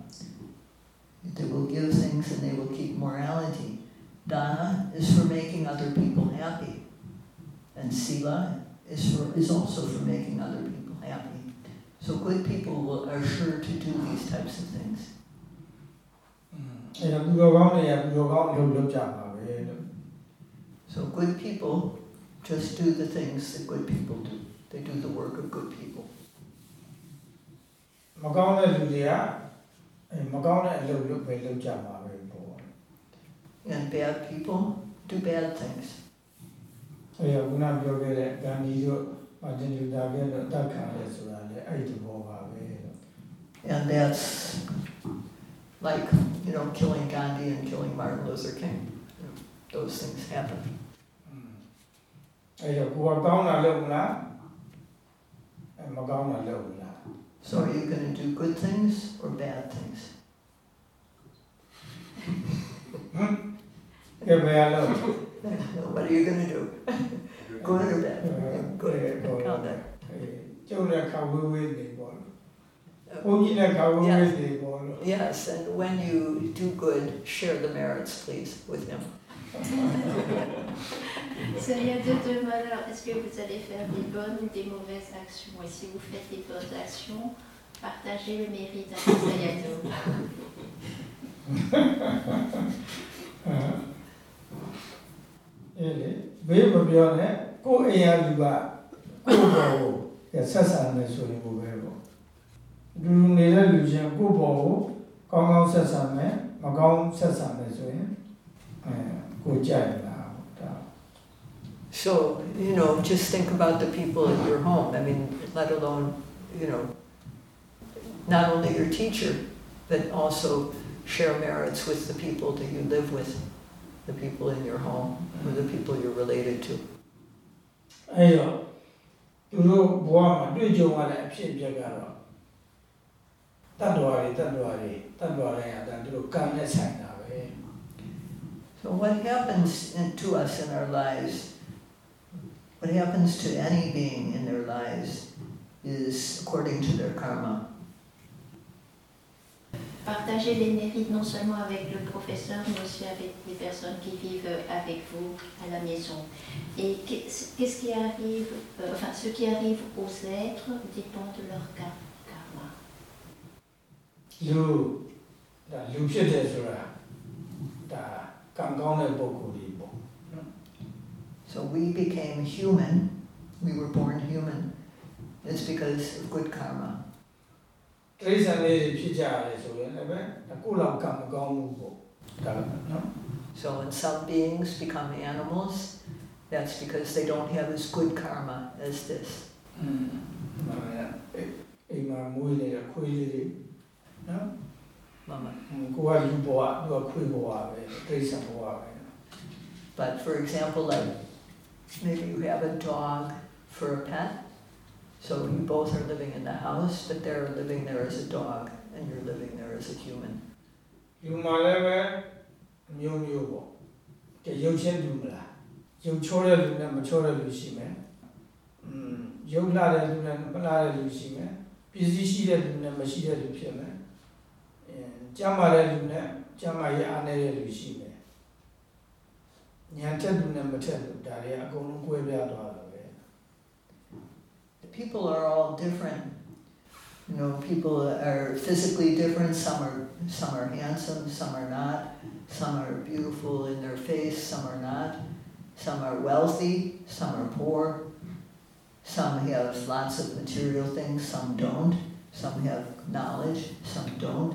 They will give things and they will keep morality. Dana is for making other people happy, and sila is for is also for making other people happy. So good people will, are sure to do these types of things. အဲဒါသူတော်ကောင်းတွေကသူတော်ကောင်းအလုပ်လုပ်ကြမှာပဲလို့ So good people just do the things that good people do. They do the work of good people. မကောင်းတဲ့လူတွေကအဲမကောင်းတဲ့အလုပ်လုပ်ပဲလုပ်ကြမှာပဲပေါ့ And bad people do bad things. အဲဒါကပြောခဲ့တဲ့ဂန္ဒီတို့မာတင်လူသာခဲ့တော့တတ်ခံရဲဆိုတာလေအဲ့ဒီဘောပါပဲလို့ And that's like, you know, killing Gandhi and killing Martin Luther King. You know, those things happen. အဲ့တော့ကိုယ်ကကောင်းတာလုပ်မလား So are you going to do good things or bad things? ကဲဘယ်လို what are you going to do? Good or bad? Good. Count that. ကျုံတဲ့ခါဝေးဝေးနေပေါ့လို့ဘုန်းကြီးတဲ့ခါဝေးဝေးနေပေါ့လို့ Yes, and when you do good, share the merits, please, with him. So, il y a deux demandes. Alors, est-ce que vous allez faire des bonnes ou des mauvaises actions Et si vous faites des bonnes actions, partagez le mérite avec Sayado. အဲလေဘေးမပြောနဲ့ကိုယ်အိမ်ရလူကကိုယ်ဘောကိုဆက်ဆံနေဆိုရင်ကိုပဲပေါ့လူနေတဲ့လူချင်းကိုယ့်ဘောကိုကောင်းကောင်းဆက်ဆံမယ်မကောင်းဆက်ဆံမယ်ဆိုရင်အဲကိုကြိုက်လာဒါ So, you know, just think about the people in your home. I mean, let alone, you know, not only your teacher, but also share merits with the people that you live with. the people in your home, or the people you're related to. အဲ့တော့သူတို့ဘဝမှာတွေ့ကြုံရတဲ့အဖြစ်အပျက်ကတော့တတ္တဝါတွေတတ္တဝါတွေတတ္တဝါတိုင်းအတန်သူတို့ကံနဲ့ဆိုင်တာပဲ ာ So what happens in- to us in our lives, what happens to any being in their lives, is according to their karma. Partagez les mérites non seulement avec le professeur, mais aussi avec les personnes qui vivent avec vous à la maison. Et qu'est- qu'est-ce qui arrive, euh, enfin, ce qui arrive aux êtres dépend de leur ka- karma. လူဒါလူဖြစ်တယ်ဆိုတာဒါ ကံကောင်းတဲ့ပုံကိုယ်ကြီးပေါ့ So we became human, we were born human, it's because of good karma. တိရစ္ဆာန်လေးတွေဖြစ်ကြရတယ်ဆိုရင်လည်းပဲအခုလောက်ကံမကောင်းဘူးပေါ့ဒါနော် So when some beings become animals, that's because they don't have as good karma as this. อืมမှန်ပါရဲ့အိမ်မှာမွေးနေတဲ့ခွေးလေးတွေနော် but for example, like maybe you have a dog for a pet, so you both are living in the house, but they're living there as a dog and you're living there as a human. ဒီမှာလည်းပဲမျိုးမျိုးပေါ့။ကြရုပ်ချင်းတူမလား။ရုပ်ချောတဲ့လူနဲ့မချောတဲ့လူရှိမယ်။อืมရုပ်လှတဲ့လူနဲ့မလှတဲ့လူရှိမယ်။ပစ္စည်းရှိတဲ့လူနဲ့မရှိတဲ့လူဖြစ်မယ်။ ကြမ်းမာတဲ့လူနဲ့ကြမ်းမာရေးအားနည်းတဲ့လူရှိမယ်ဉာဏ်တက်လူနဲ့မထက်လူဒါတွေကအကုန်လုံးကွဲပြားသွားတာပဲ The people are all different. You know, people are physically different. Some are some are handsome, some are not. Some are beautiful in their face, some are not. Some are wealthy, some are poor. Some have lots of material things, some don't. Some have knowledge, some don't.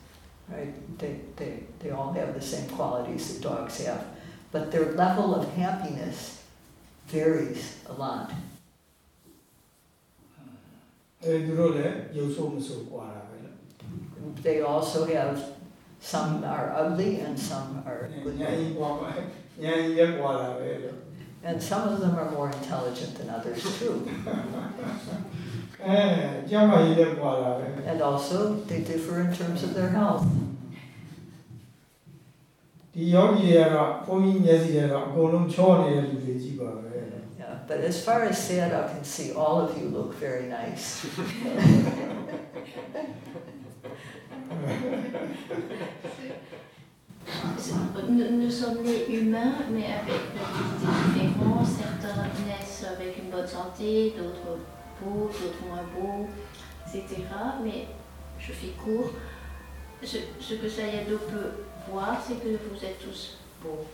right? They, they, they all have the same qualities that dogs have, but their level of happiness varies a lot. အဲသူတို့လည်းရုပ်ဆိုးမဆိုးกว่าတာပဲလို့ They also have some are ugly and some are ညာ good. ကြီးกว่าပါညာကြီးရက်กว่าတာပဲလို့ And some of them are more intelligent than others too. And also, they differ in terms of their health. ဒီယောဂီတွေကတော့ဘုန်းကြီးမျက်စိတွေတော့အကုန်လုံးချောနေတဲ့လူတွေကြီးပါပဲ Yeah, but as far as Sayadaw can see, all of you look very nice. nous sommes les humains, mais avec euh, des différences. Certains naissent avec une bonne santé, d'autres beaux, d'autres moins beaux, etc. Mais je fais court. Ce, ce que Sayado peut voir, c'est que vous êtes tous beaux.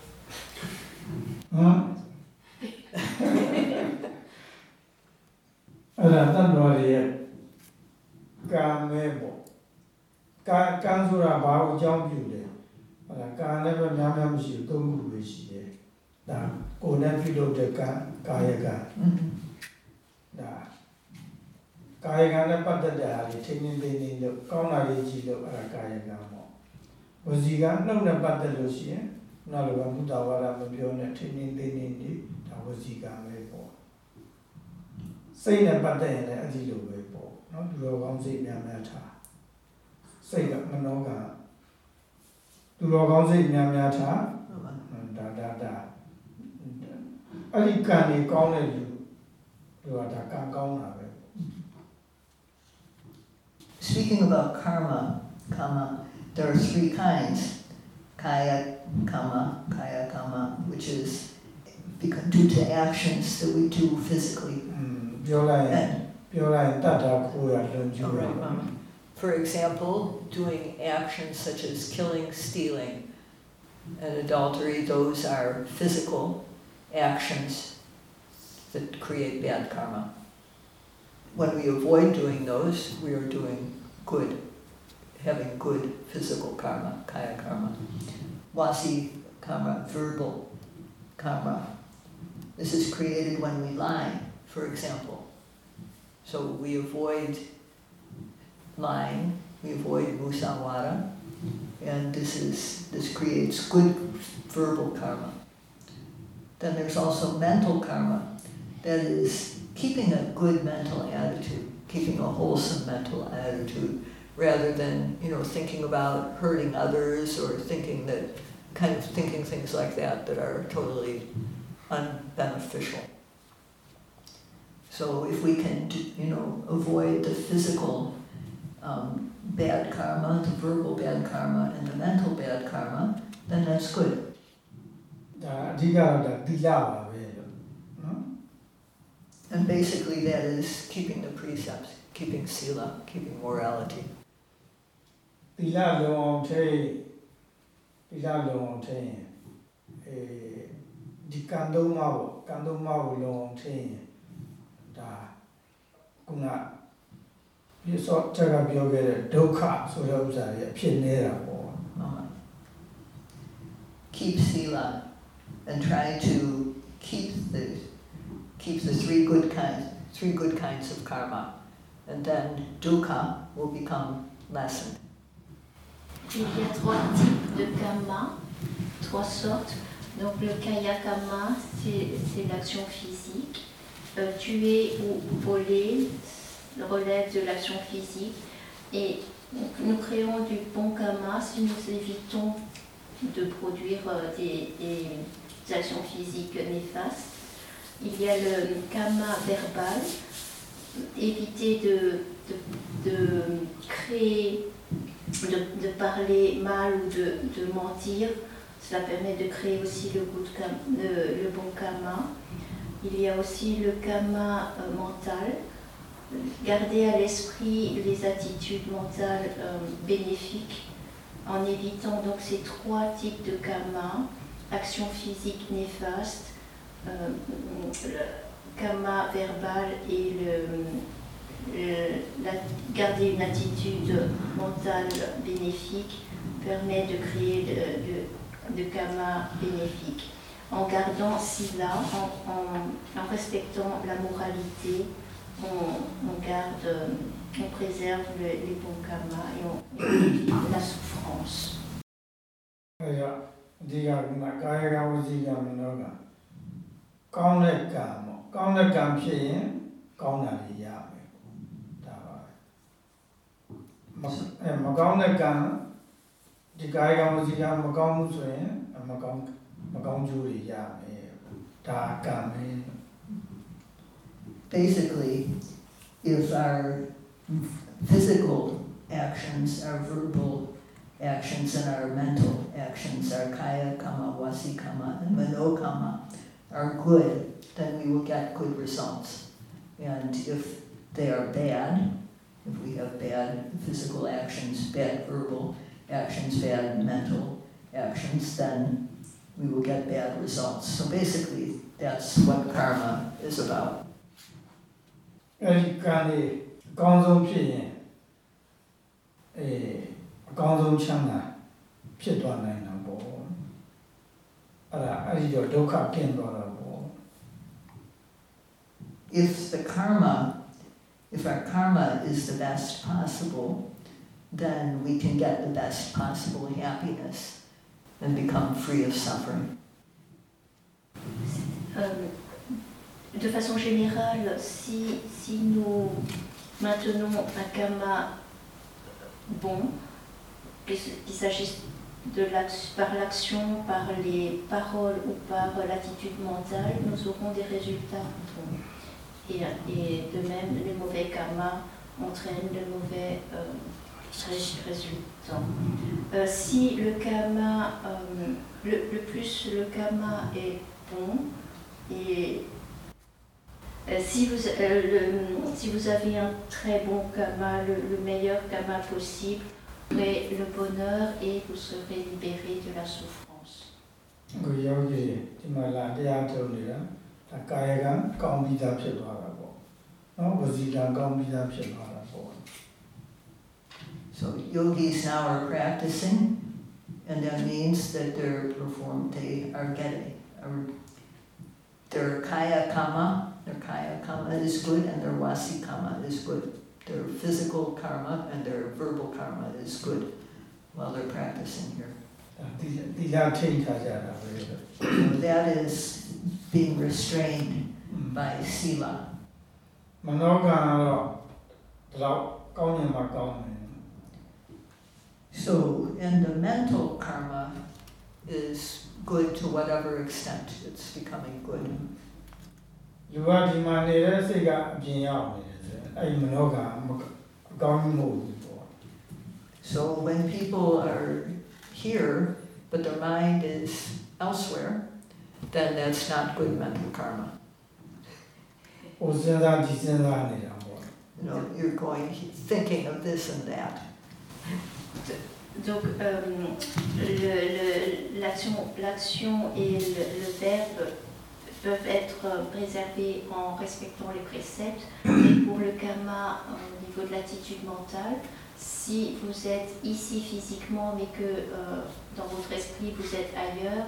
ကာယကံနဲ့ပတ်သက်တဲ့ဟာတွေထင်းထင်းသေးသေးလို့ကောင်းတာလေးကြည့်လို့အဲ့ဒါကာယကံပေါ့ဝစီကနှုတ်နဲ့ပတ်သက်လို့ရှိရင်နောက်လိုပဲမုဒ္ဒဝါဒမပြောနဲ့ထင်းထင်းသေးသေးနေဒါဝစီကံပဲပေါ့စိတ်နဲ့ပတ်သက်ရင်လည်းအဲ့ဒီလိုပဲပေါ့နော်သူတော်ကောင်းစိတ်များများထားစိတ်ကမနောကသူတော်ကောင်းစိတ်များများထားဒါဒါဒါအဲ့ဒီကံကြီးကောင်းတဲ့လူသူကဒါကံကောင်းတာပဲ Speaking about karma, kama, there are three kinds. Kaya kama, kaya kama, which is because, due to actions that we do physically. Mm. For example, doing actions such as killing, stealing, and adultery, those are physical actions that create bad karma. When we avoid doing those, we are doing good, having good physical karma, kaya karma. Mm-hmm. Wasi karma, verbal karma. This is created when we lie, for example. So we avoid lying, we avoid musawada, and this is this creates good verbal karma. Then there's also mental karma, that is keeping a good mental attitude, keeping a wholesome mental attitude, rather than you know thinking about hurting others or thinking that kind of thinking things like that that are totally unbeneficial. So if we can, you know, avoid the physical um, bad karma, the verbal bad karma, and the mental bad karma, then that's good. ဒါအဓိကတော့ဒါတိလပါပဲလို့နော် And basically, that is keeping the precepts, keeping sila, keeping morality. တိလလုံအောင်ထိတိလလုံအောင်ထိရင်အဲဒီကံသုံးပါးပေါ့ကံသုံးပါးကိုလုံအောင်ထိရင်ဒါခုနပြစ္ဆော့ချက်ကပြောခဲ့တဲ့ဒုက္ခဆိုတဲ့ဥစ္စာတွေအဖြစ်နေတာပေါ့ Uh, keep sila and try to keep the the three good of karma, and then dukkha will become lessened. Il y a trois types de karma, trois sortes. Donc le kaya karma, c'est l'action physique. Euh, tuer ou voler relève de l'action physique. Et nous créons du bon karma si nous évitons de produire euh, des actions physiques néfastes. Il y a le karma verbal, éviter de, de, de créer, de, de parler mal ou de, mentir. Cela permet de créer aussi le, le, bon karma. Il y a aussi le karma euh, mental. Garder à l'esprit les attitudes mentales euh, bénéfiques en évitant donc ces trois types de karma, action physique néfaste, le karma verbal et le, garder une attitude mentale bénéfique permet de créer le, le- karma bénéfique. En gardant sila, en, en- en respectant la moralité, on, garde, euh, on préserve le- les bons karmas et on et on évite la souffrance. အဲဒါအဓိကကကာယကံဝစီကံမနောကကောင်းတဲ့ကံပေါ့ကောင်းတဲ့ကံဖြစ်ရင်ကောင်းတာတွေရမယ်ဒါပါပဲမအဲမကောင်းတဲ့ကံဒီကာယကံဝစီကံမကောင်းဘူးဆိုရင်မကောင်းမကောင်းကျိုးတွေရမယ်ဒါကံပဲ Basically, if our physical actions, our verbal actions, and our mental actions, our kaya kama, wasi kama, and mano kama, are good, then we will get good results. And if they are bad, if we have bad physical actions, bad verbal actions, bad mental actions, then we will get bad results. So basically, that's what karma is about. အဲဒီကံတွေအကောင်းဆုံးဖြစ်ရင်အဲအကောင်းဆုံးချမ်းသာဖြစ်သွားနိုင်တာပေါ့ အဲ့ဒါအဲ့ဒီတော့ဒုက္ခကင်းသွားတာပေါ့ if the karma, if our karma is the best possible, then we can get the best possible happiness and become free of suffering. Euh, de façon générale, si, si nous maintenons un karma bon, qu'il qu'il s'agisse de par l'action, par les paroles ou par l'attitude mentale, nous aurons des résultats. Et, et de même, les mauvais karmas entraînent de mauvais euh, ré- résultats. Euh, si le karma, euh, le, le plus le karma est bon, et euh, si, vous, le- si vous avez un très bon karma, le, le meilleur karma possible, Mais le bonheur est vous serez libéré de la souffrance. So yogis now are practicing, and that means that they're perform they are getting are, their kaya kama, their kaya kama is good, and their wasi kama is good. Their physical karma and their verbal karma is good while they're practicing here. ဒါဒီဒီလာထိန်ထားကြတာပဲလို့ So that is being restrained by sila. မနောကံကတော့ဒီလောက်ကောင်းရင်မှကောင်းတယ် So, and the mental karma is good to whatever extent it's becoming good. လူကဒီမှာနေတဲ့စိတ်ကအပြင်ရောက်နေတယ်ဆိုရင် အဲ့ဒီမနောကံမကောင်းမှုမဟုတ်ဘူးပေါ့ So when people are here, but their mind is elsewhere, then that's not good mental karma. ဟိုစဉ်းစားဒီစဉ်းစားနေတာပေါ့ You know, you're going thinking of this and that. Donc, euh, le- le- l'action l'action et le, le verbe peuvent être préservés en respectant les préceptes. Et pour le karma, au niveau de l'attitude mentale, si vous êtes ici physiquement, mais que euh, dans votre esprit vous êtes ailleurs,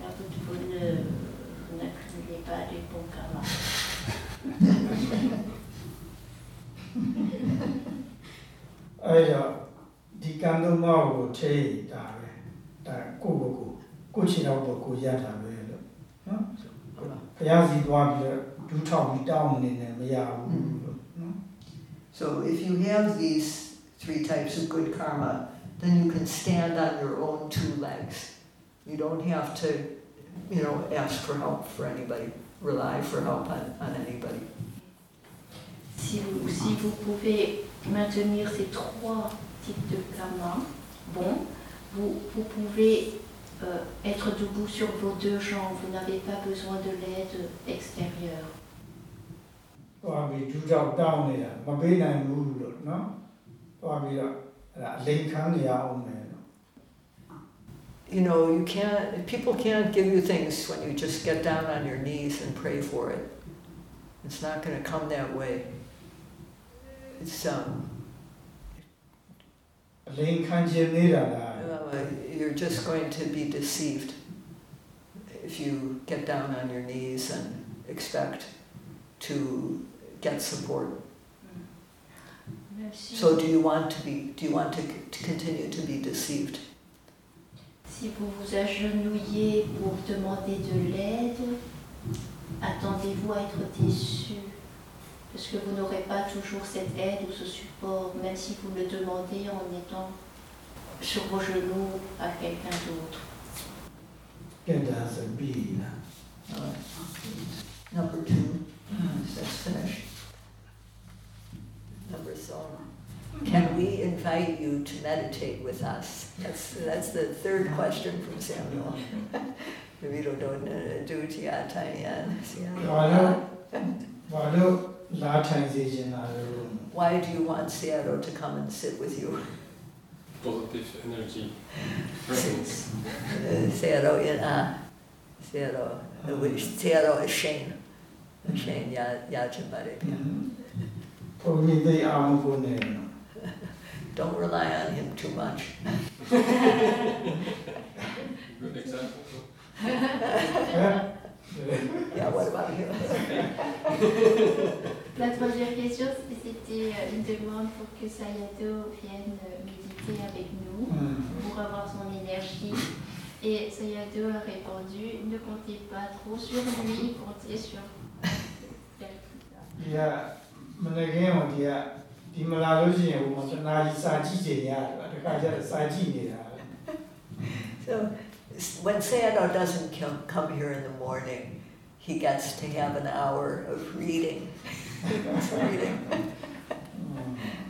là vous, vous ne vous n'accumulez pas du bon karma. အဲ့တော့ဒီကံသုံးပါးကိုထိတာပဲဒါကိုယ့်ကိုယ်ကိုကိုယ့်ခြေတော့ကိုကိုယ်ရတာပဲလို့နော် ဘုရားစီသွားပြီးတော့ဒူးထောက်ပြီးတောင်းနေနေမရဘူးလို့နော် So if you have these three types of good karma, then you can stand on your own two legs. You don't have to, you know, ask for help for anybody, rely for help on, on anybody. Si vous, si vous pouvez maintenir ces trois types de karma, bon, vous, vous pouvez Euh, être debout sur vos deux jambes, vous n'avez pas besoin de l'aide extérieure. You know, you can't, people can't give you things when you just get down on your knees and pray for it. It's not going to come that way. It's, um, you're just going to be deceived if you get down on your knees and expect to get support. Merci. So do you want to be do you want to, to continue to be deceived? Si vous vous agenouillez pour demander de l'aide, attendez-vous à être déçu parce que vous n'aurez pas toujours cette aide ou ce support même si vous le demandez en étant sur vos genoux à quelqu'un d'autre. A bean. Number two. Number four. Can we invite you to meditate with us? That's, that's the third question from Samuel. Why do you want Sayadaw to come and sit with you? positive energy presence. zero yeah. Uh, zero. Which ira, zero, zero shame, shame yajaparibhya. Don't rely on him too much. Good example. yeah, what about you? La troisième question, c'était une demande pour que Sayadaw vienne rester avec nous mm. pour avoir son énergie. Et Sayado a répondu Ne comptez pas trop sur lui, comptez sur. Il y a, so, when Sayadaw doesn't come, come here in the morning, he gets to have an hour of reading. reading. Mm.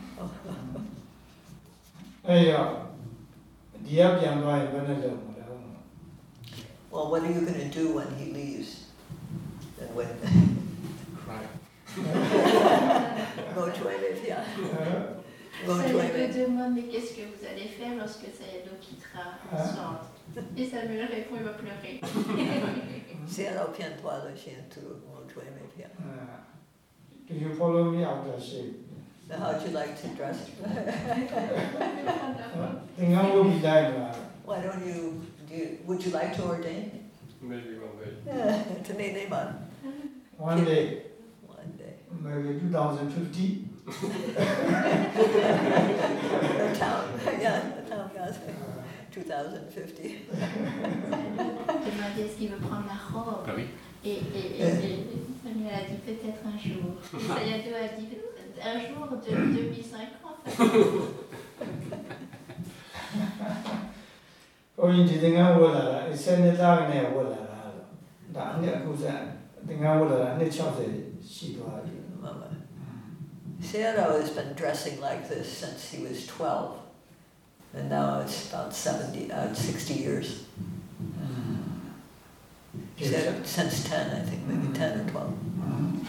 Well what are you going to do when he leaves? And when right go toilet yeah. Go toilet je demande mais qu'est-ce que vous allez faire lorsque Sayadaw quittera et Samuel répond il va pleurer. Sayadaw pian toi le chien tout go toilet yeah do you follow me out the shape so how'd you like to dress? Tinggal will bidai lah. Why don't you do? Would you like to ordain? Maybe one day. Today, One day. One day. Maybe 2050. the town, yeah, the town goes. 2050. demandé s'il veut prendre la robe. Ah oui. Et, et, et, et, et a dit peut-être un jour. Et Sayadaw a dit un jour de 2050. ဘုန်းကြီးဒီငါဝလာလာ၁၀နှစ်လောက်နဲ့ဝလာလာတော့ဒါအနည်းအခုစက်ဒီငါဝလာလာနှစ်60ရှိသွားပြီ။ Sayadaw has been dressing like this since he was 12, and now it's about 70, uh, 60 years. Yes. Since 10, I think, maybe 10 or 12. Mm.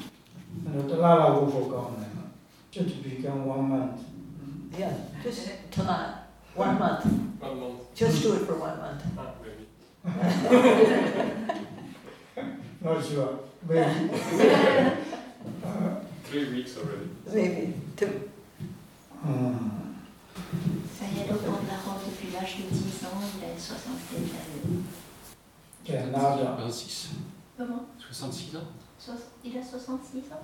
just become one month. Yeah, just tonight. One month. One month. Just do it for one month. Ah, Not. Not sure. Maybe. Three weeks already. Maybe two. Ans, il a Comment? 66 ans? Il a 66 ans?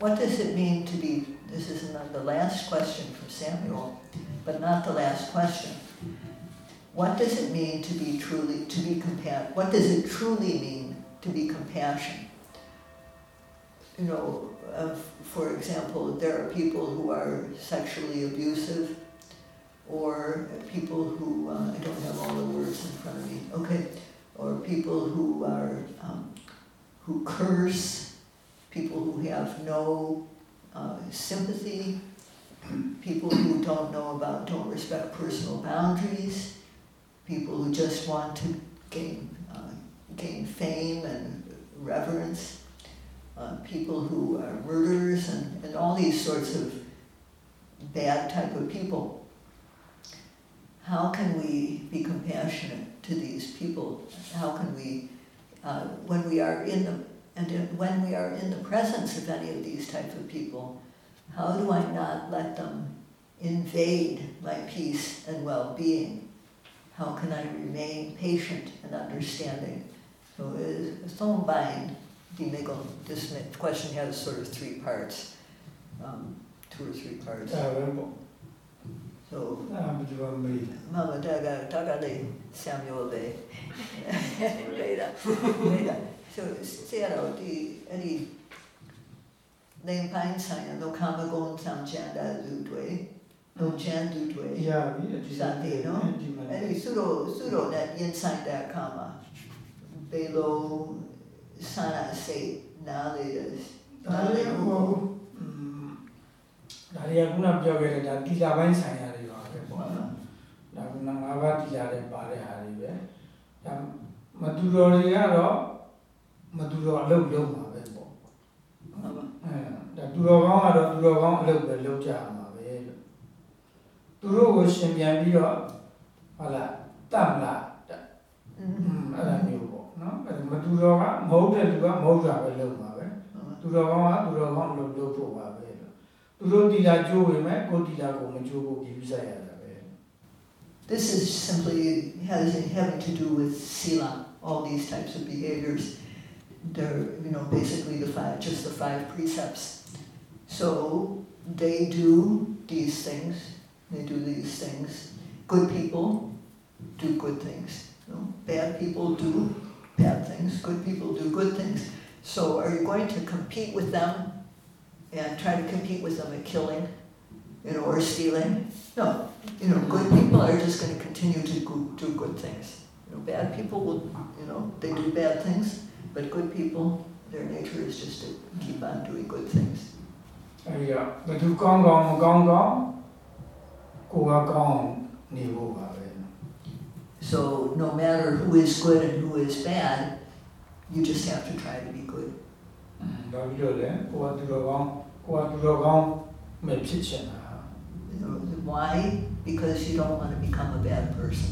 what does it mean to be, this is not the last question from Samuel, but not the last question. What does it mean to be truly, to be compa, what does it truly mean to be compassion? You know, uh, for example, there are people who are sexually abusive, or people who, uh, I don't have all the words in front of me, okay, or people who are, um, who curse, people who have no uh, sympathy, people who don't know about, don't respect personal boundaries, people who just want to gain, uh, gain fame and reverence, uh, people who are murderers and, and all these sorts of bad type of people. How can we be compassionate to these people? How can we, uh, when we are in the, and in, when we are in the presence of any of these types of people, how do I not let them invade my peace and well-being? How can I remain patient and understanding? So is Thombine, this question has sort of three parts, um, two or three parts. ဆိုဆရာတို့ဒီအဲ့ဒီလိမ်ပိုင်းဆိုင်ရာဒုက္ခမကုန်းဆောင်ချန်တဲ့လူတွေလုံချမ်းသူတွေရပြီဒီစတဲ့နော်အဲ့ဒီစုတော်စုတော်နဲ့ပြင်ဆိုင်တဲ့အခါမှာဘေလုံးဆန္ဒစိတ်နားလေဒါလည်းဟုတ်ဒါရီကခုနပြောခဲ့တဲ့ဒါတီလာပိုင်းဆိုင်ရာတွေပါပဲပေါ့နော်ဒါကငါးပါးတီလာတဲ့ပါတဲ့ဟာတွေပဲဒါမတူတော်တွေကတော့ မတူတော်အလုပ်လုပ်မှာပဲပေါ့ Mama အဲဒါတူတော်ကောင်းကတော့တူတော်ကောင်းအလုပ်ပဲလုပ်ကြမှာပဲလို့သူတို့ကိုရှင်ပြန်ပြီးတော့ဟုတ်လားတတ်မလားอืมအဲ့ဒါမျိုးပေါ့နော်အဲ့ဒါမတူတော်ကမဟုတ်တဲ့လူကမဟုတ်တာပဲလုပ်မှာပဲ Mama သူတော်ကောင်းကသူတော်ကောင်းလို့လုပ်ဖို့ပါပဲလို့သူတို့တီလာကျိုးဝင်မဲ့ကိုတီလာကိုမကျိုးဖို့ကြည့်ဆိုင်ရတာပဲ This is simply has having to do with sila, all these types of behaviors. They're, you know, basically the five, just the five precepts. So they do these things, they do these things. Good people do good things. You know? Bad people do bad things. Good people do good things. So are you going to compete with them and try to compete with them at killing? you know, or stealing. No, you know, good people are just going to continue to do good things. You know, bad people will, you know, they do bad things, but good people, their nature is just to keep on doing good things. အဲဒီကဘယ်သူကောင်းကောင်းမကောင်းကောင်းကိုယ်ကကောင်းအောင်နေဖို့ပါပဲ So no matter who is good and who is bad, you just have to try to be good. ဘာဖြစ်လို့လဲကိုယ်ကသူတော်ကောင်းကိုယ်ကသူတော်ကောင်းမဖြစ်ချင်တာ You know, why? Because you don't want to become a bad person.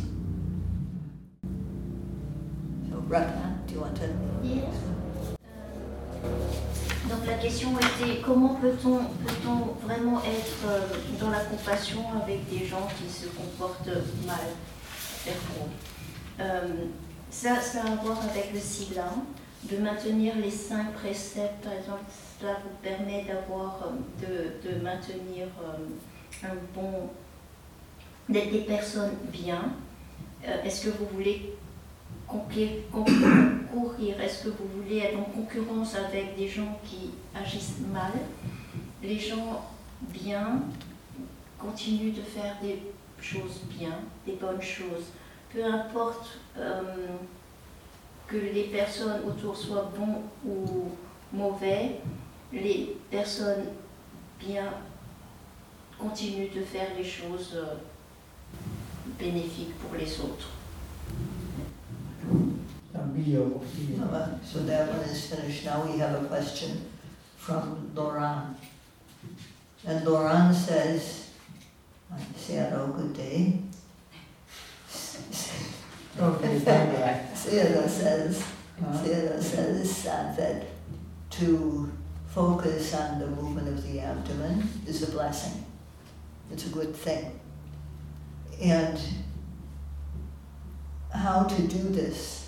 So, Ratna, do Yes. Donc la question était comment peut-on peut-on vraiment être euh, dans la compassion avec des gens qui se comportent mal Euh, ça, ça a à voir avec le sila, de maintenir les cinq préceptes, par exemple, cela vous permet d'avoir, euh, de, de maintenir euh, un bon, d'être des personnes bien. Euh, Est-ce que vous voulez concourir Est-ce que vous voulez être en concurrence avec des gens qui agissent mal? Les gens bien continuent de faire des choses bien, des bonnes choses. Peu importe euh, que les personnes autour soient bons ou mauvais, les personnes bien continuent de faire les choses euh, bénéfiques pour les autres. So that one is finished. Now we have a question from Doran. And Doran says, I say hello, good day. Okay, thank you. Says, Huh? Says that to focus on the movement of the abdomen is a blessing. It's a good thing. And how to do this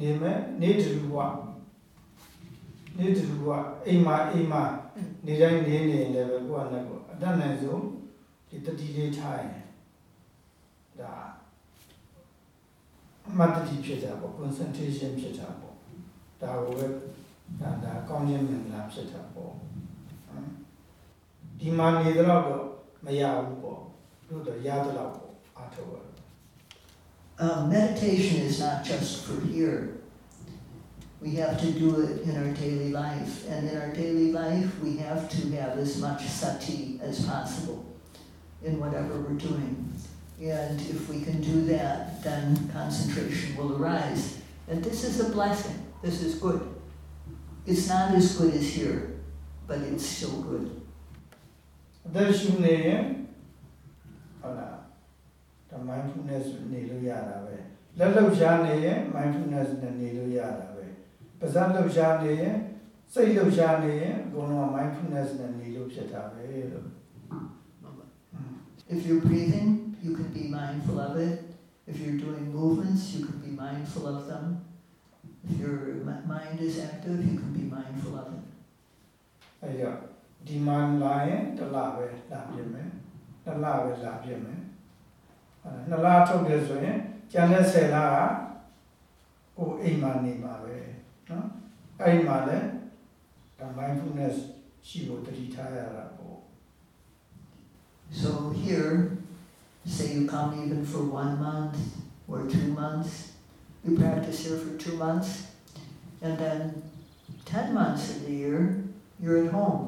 နေမဲ့နေတူဘဝနေတူဘဝအိမ်မှာအိမ်မှာနေတိုင်းနေနေလည်းပဲကိုယ့်အနေကိုအတတ်နိုင်ဆုံးဒီတတိလေးထားရင်ဒါအမှတ်တတိဖြစ်တာပေါ့ concentration ဖြစ်တာပေါ့ဒါကိုပဲဒါဒါကောင်းခြင်းမင်္ဂလာဖြစ်တာပေါ့ဒီမှာနေတော့တော့မရဘူးပေါ့တို့တော့ရတော့ပေါ့အားထုတ်ရ Uh, meditation is not just for here. We have to do it in our daily life. And in our daily life, we have to have as much sati as possible in whatever we're doing. And if we can do that, then concentration will arise. And this is a blessing. This is good. It's not as good as here, but it's still good. အသ mindfulness နေလို့ရတာပဲလက်လှုပ်ရှားနေရင် mindfulness နဲ့နေလို့ရတာပဲပါးစပ်လှုပ်ရှားနေရင်စိတ်လှုပ်ရှားနေရင်အကုန်လုံးက mindfulness နဲ့နေလို့ဖြစ်တာပဲလို့ If you're breathing, you can be mindful of it. If you're doing movements, you can be mindful of them. If your mi- mind is active, you can be mindful of it. အဲကြောင့်ဒီမှာလာရင်တစ်လပဲလာပြစ်မယ်တစ်လပဲလာပြစ်မယ်အဲ နှစ်လားထုတ်တယ်ဆိုရင်ကျန်တဲ့10လားကကိုအိမ်မှာနေမှာပဲနော်အဲ့ဒီမှာလည်းဒါ mindfulness ရှိဖို့တတိထားရတာပေါ့ So here say you come even for one month or two months you practice here for two months and then 10 months of the year you're at home.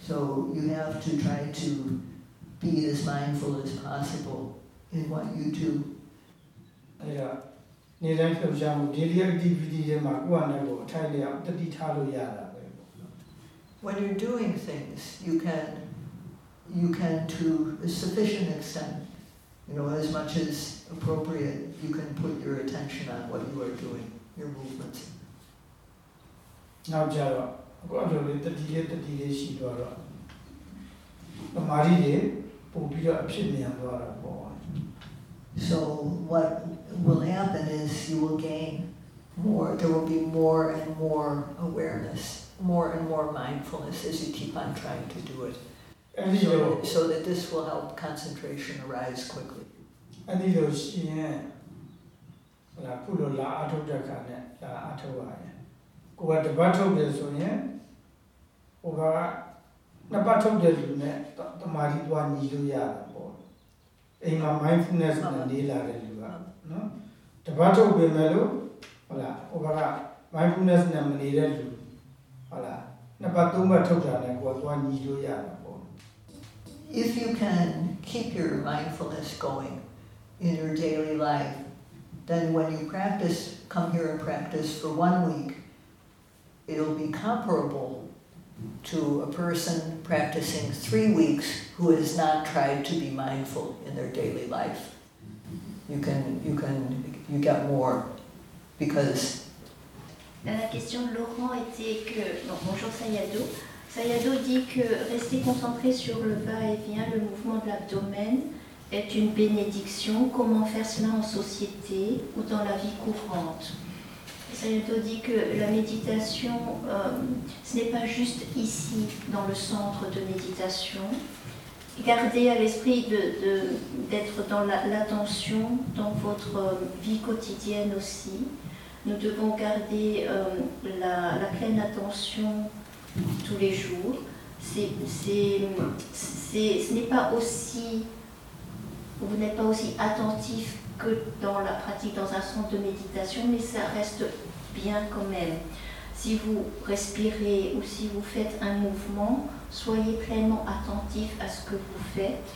So you have to try to be as mindful as possible in what you do. အဲ့ဒါနေတိုင်းလှုပ်ရှားမှု daily activity တွေမှာကိုယ့်အနေကိုအထိုက်လျောက်တတိထားလို့ရတာပဲပေါ့ When you're doing things, you can, you can to a sufficient extent, you know, as much as appropriate, you can put your attention on what you are doing, your movements. နောက်ကြတော့ကိုယ့်အလိုလေးတတိလေးတတိလေးရှိသွားတော့သမာဓိတွေပ ပို့ပြီးတော့အဖြစ်မြန်သွားတာပေါ့ So what will happen is you will gain more, there will be more and more awareness, more and more mindfulness as you keep on trying to do it. အဲ့ဒီလို So, so that this will help concentration arise quickly. အဲ့ဒီလိုရှိရင်ဟလာခုလိုလာအထုတ်တဲ့ခါနဲ့လာအထုတ်ရတယ်ကိုကတပတ်ထုတ်တယ်ဆိုရင်ဟိုကနှစ်ပတ်ထုတ်တယ်လူနဲ့တမာတိသွားညီလို့ရတာပေါ့ အိမ်မှာ mindfulness နဲ့နေလာတဲ့လူကနော်တပတ်ထုတ်ပြင်မဲ့လို့ဟလာဟိုက mindfulness နဲ့မနေတဲ့လူဟလာနှစ်ပတ်သုံးပတ်ထုတ်တာနဲ့ကိုကသွားညီလို့ရတာပေါ့ If you can keep your mindfulness going in your daily life, then when you practice, come here and practice for one week, it'll be comparable to a person practicing three weeks who has not tried to be mindful in their daily life. You can, you can, you get more because La question de Laurent était que, bonjour Sayado, Sayado dit que rester concentré sur le va-et-vient, le mouvement de l'abdomen, est une bénédiction. Comment faire cela en société ou dans la vie courante? Sayado dit que la méditation, euh, ce n'est pas juste ici, dans le centre de méditation. Gardez à l'esprit d'être dans la- l'attention dans votre euh, vie quotidienne aussi. Nous devons garder euh, la, pleine attention tous les jours. Ce n'est pas aussi, vous n'êtes pas aussi attentif que dans la pratique dans un centre de méditation, mais ça reste bien quand même. Si vous respirez ou si vous faites un mouvement, soyez pleinement attentif à ce que vous faites.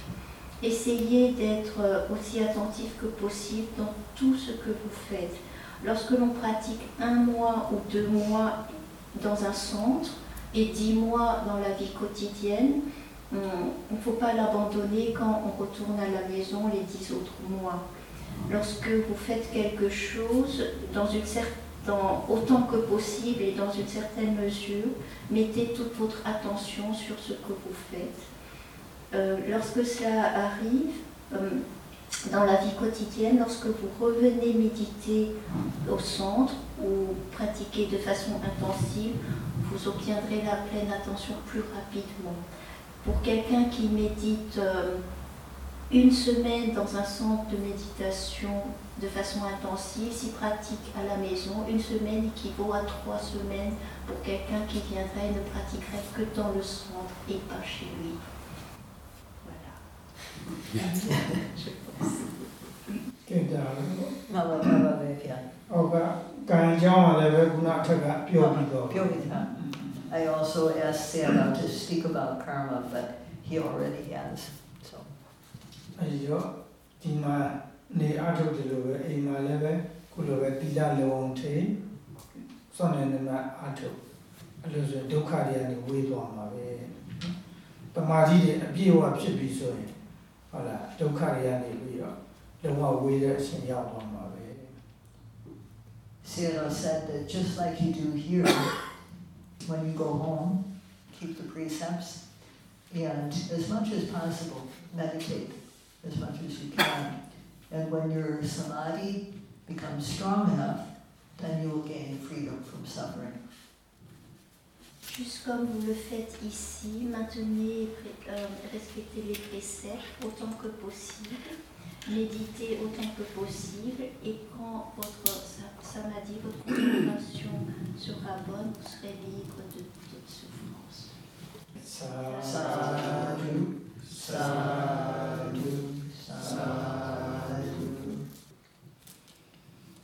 Essayez d'être euh, aussi attentif que possible dans tout ce que vous faites. Lorsque l'on pratique un mois ou deux mois dans un centre et dix mois dans la vie quotidienne, on- ne faut pas l'abandonner quand on retourne à la maison les dix autres mois. Lorsque vous faites quelque chose dans une autant que possible et dans une certaine mesure, mettez toute votre attention sur ce que vous faites. Euh, lorsque cela arrive, euh, dans la vie quotidienne, lorsque vous revenez méditer au centre ou pratiquer de façon intensive, vous obtiendrez la pleine attention plus rapidement. Pour quelqu'un qui médite euh, une semaine dans un centre de méditation de façon intensive, s'il pratique à la maison, une semaine équivaut à trois semaines pour quelqu'un qui viendrait et ne pratiquerait que dans le centre et pas chez lui. Voilà. Je pense. ကင်တာလို့ Mama Baba Vekya. ဟောကကံအကြောင်းကလည်းပဲခုနအထက်ကပြောပြီးတော့ Pyogita. I also asked Sarah to speak about karma, but he already has. So အဲဒီတော့ဒီမှာနေအထုတ်တယ်လို့ပဲအိမ်မှာလည်းပဲခုလိုပဲတိလလုံထေစောနေနေမှာအထုတ်အဲ့လိုဆိုဒုက္ခတွေကနေဝေးသွားမှာပဲတမာတိတွေအပြည့်အဝဖြစ်ပြီဆိုရင်ဟုတ်လားဒုက္ခတွေကနေပြီးတော့လုံးဝဝေးတဲ့အရှင်ရောက်သွားမှာပဲ Sarah said that just like you do here, when you go home, keep the precepts, and as much as possible, meditate as much as you can. And when your samadhi becomes strong enough, then you will gain freedom from suffering. Juste comme vous le faites ici, maintenez et euh, respectez les préceptes autant que possible, méditez autant que possible, et quand votre samadhi, votre concentration sera bonne, vous serez libre de toute souffrance. Sadhu, sadhu, Sa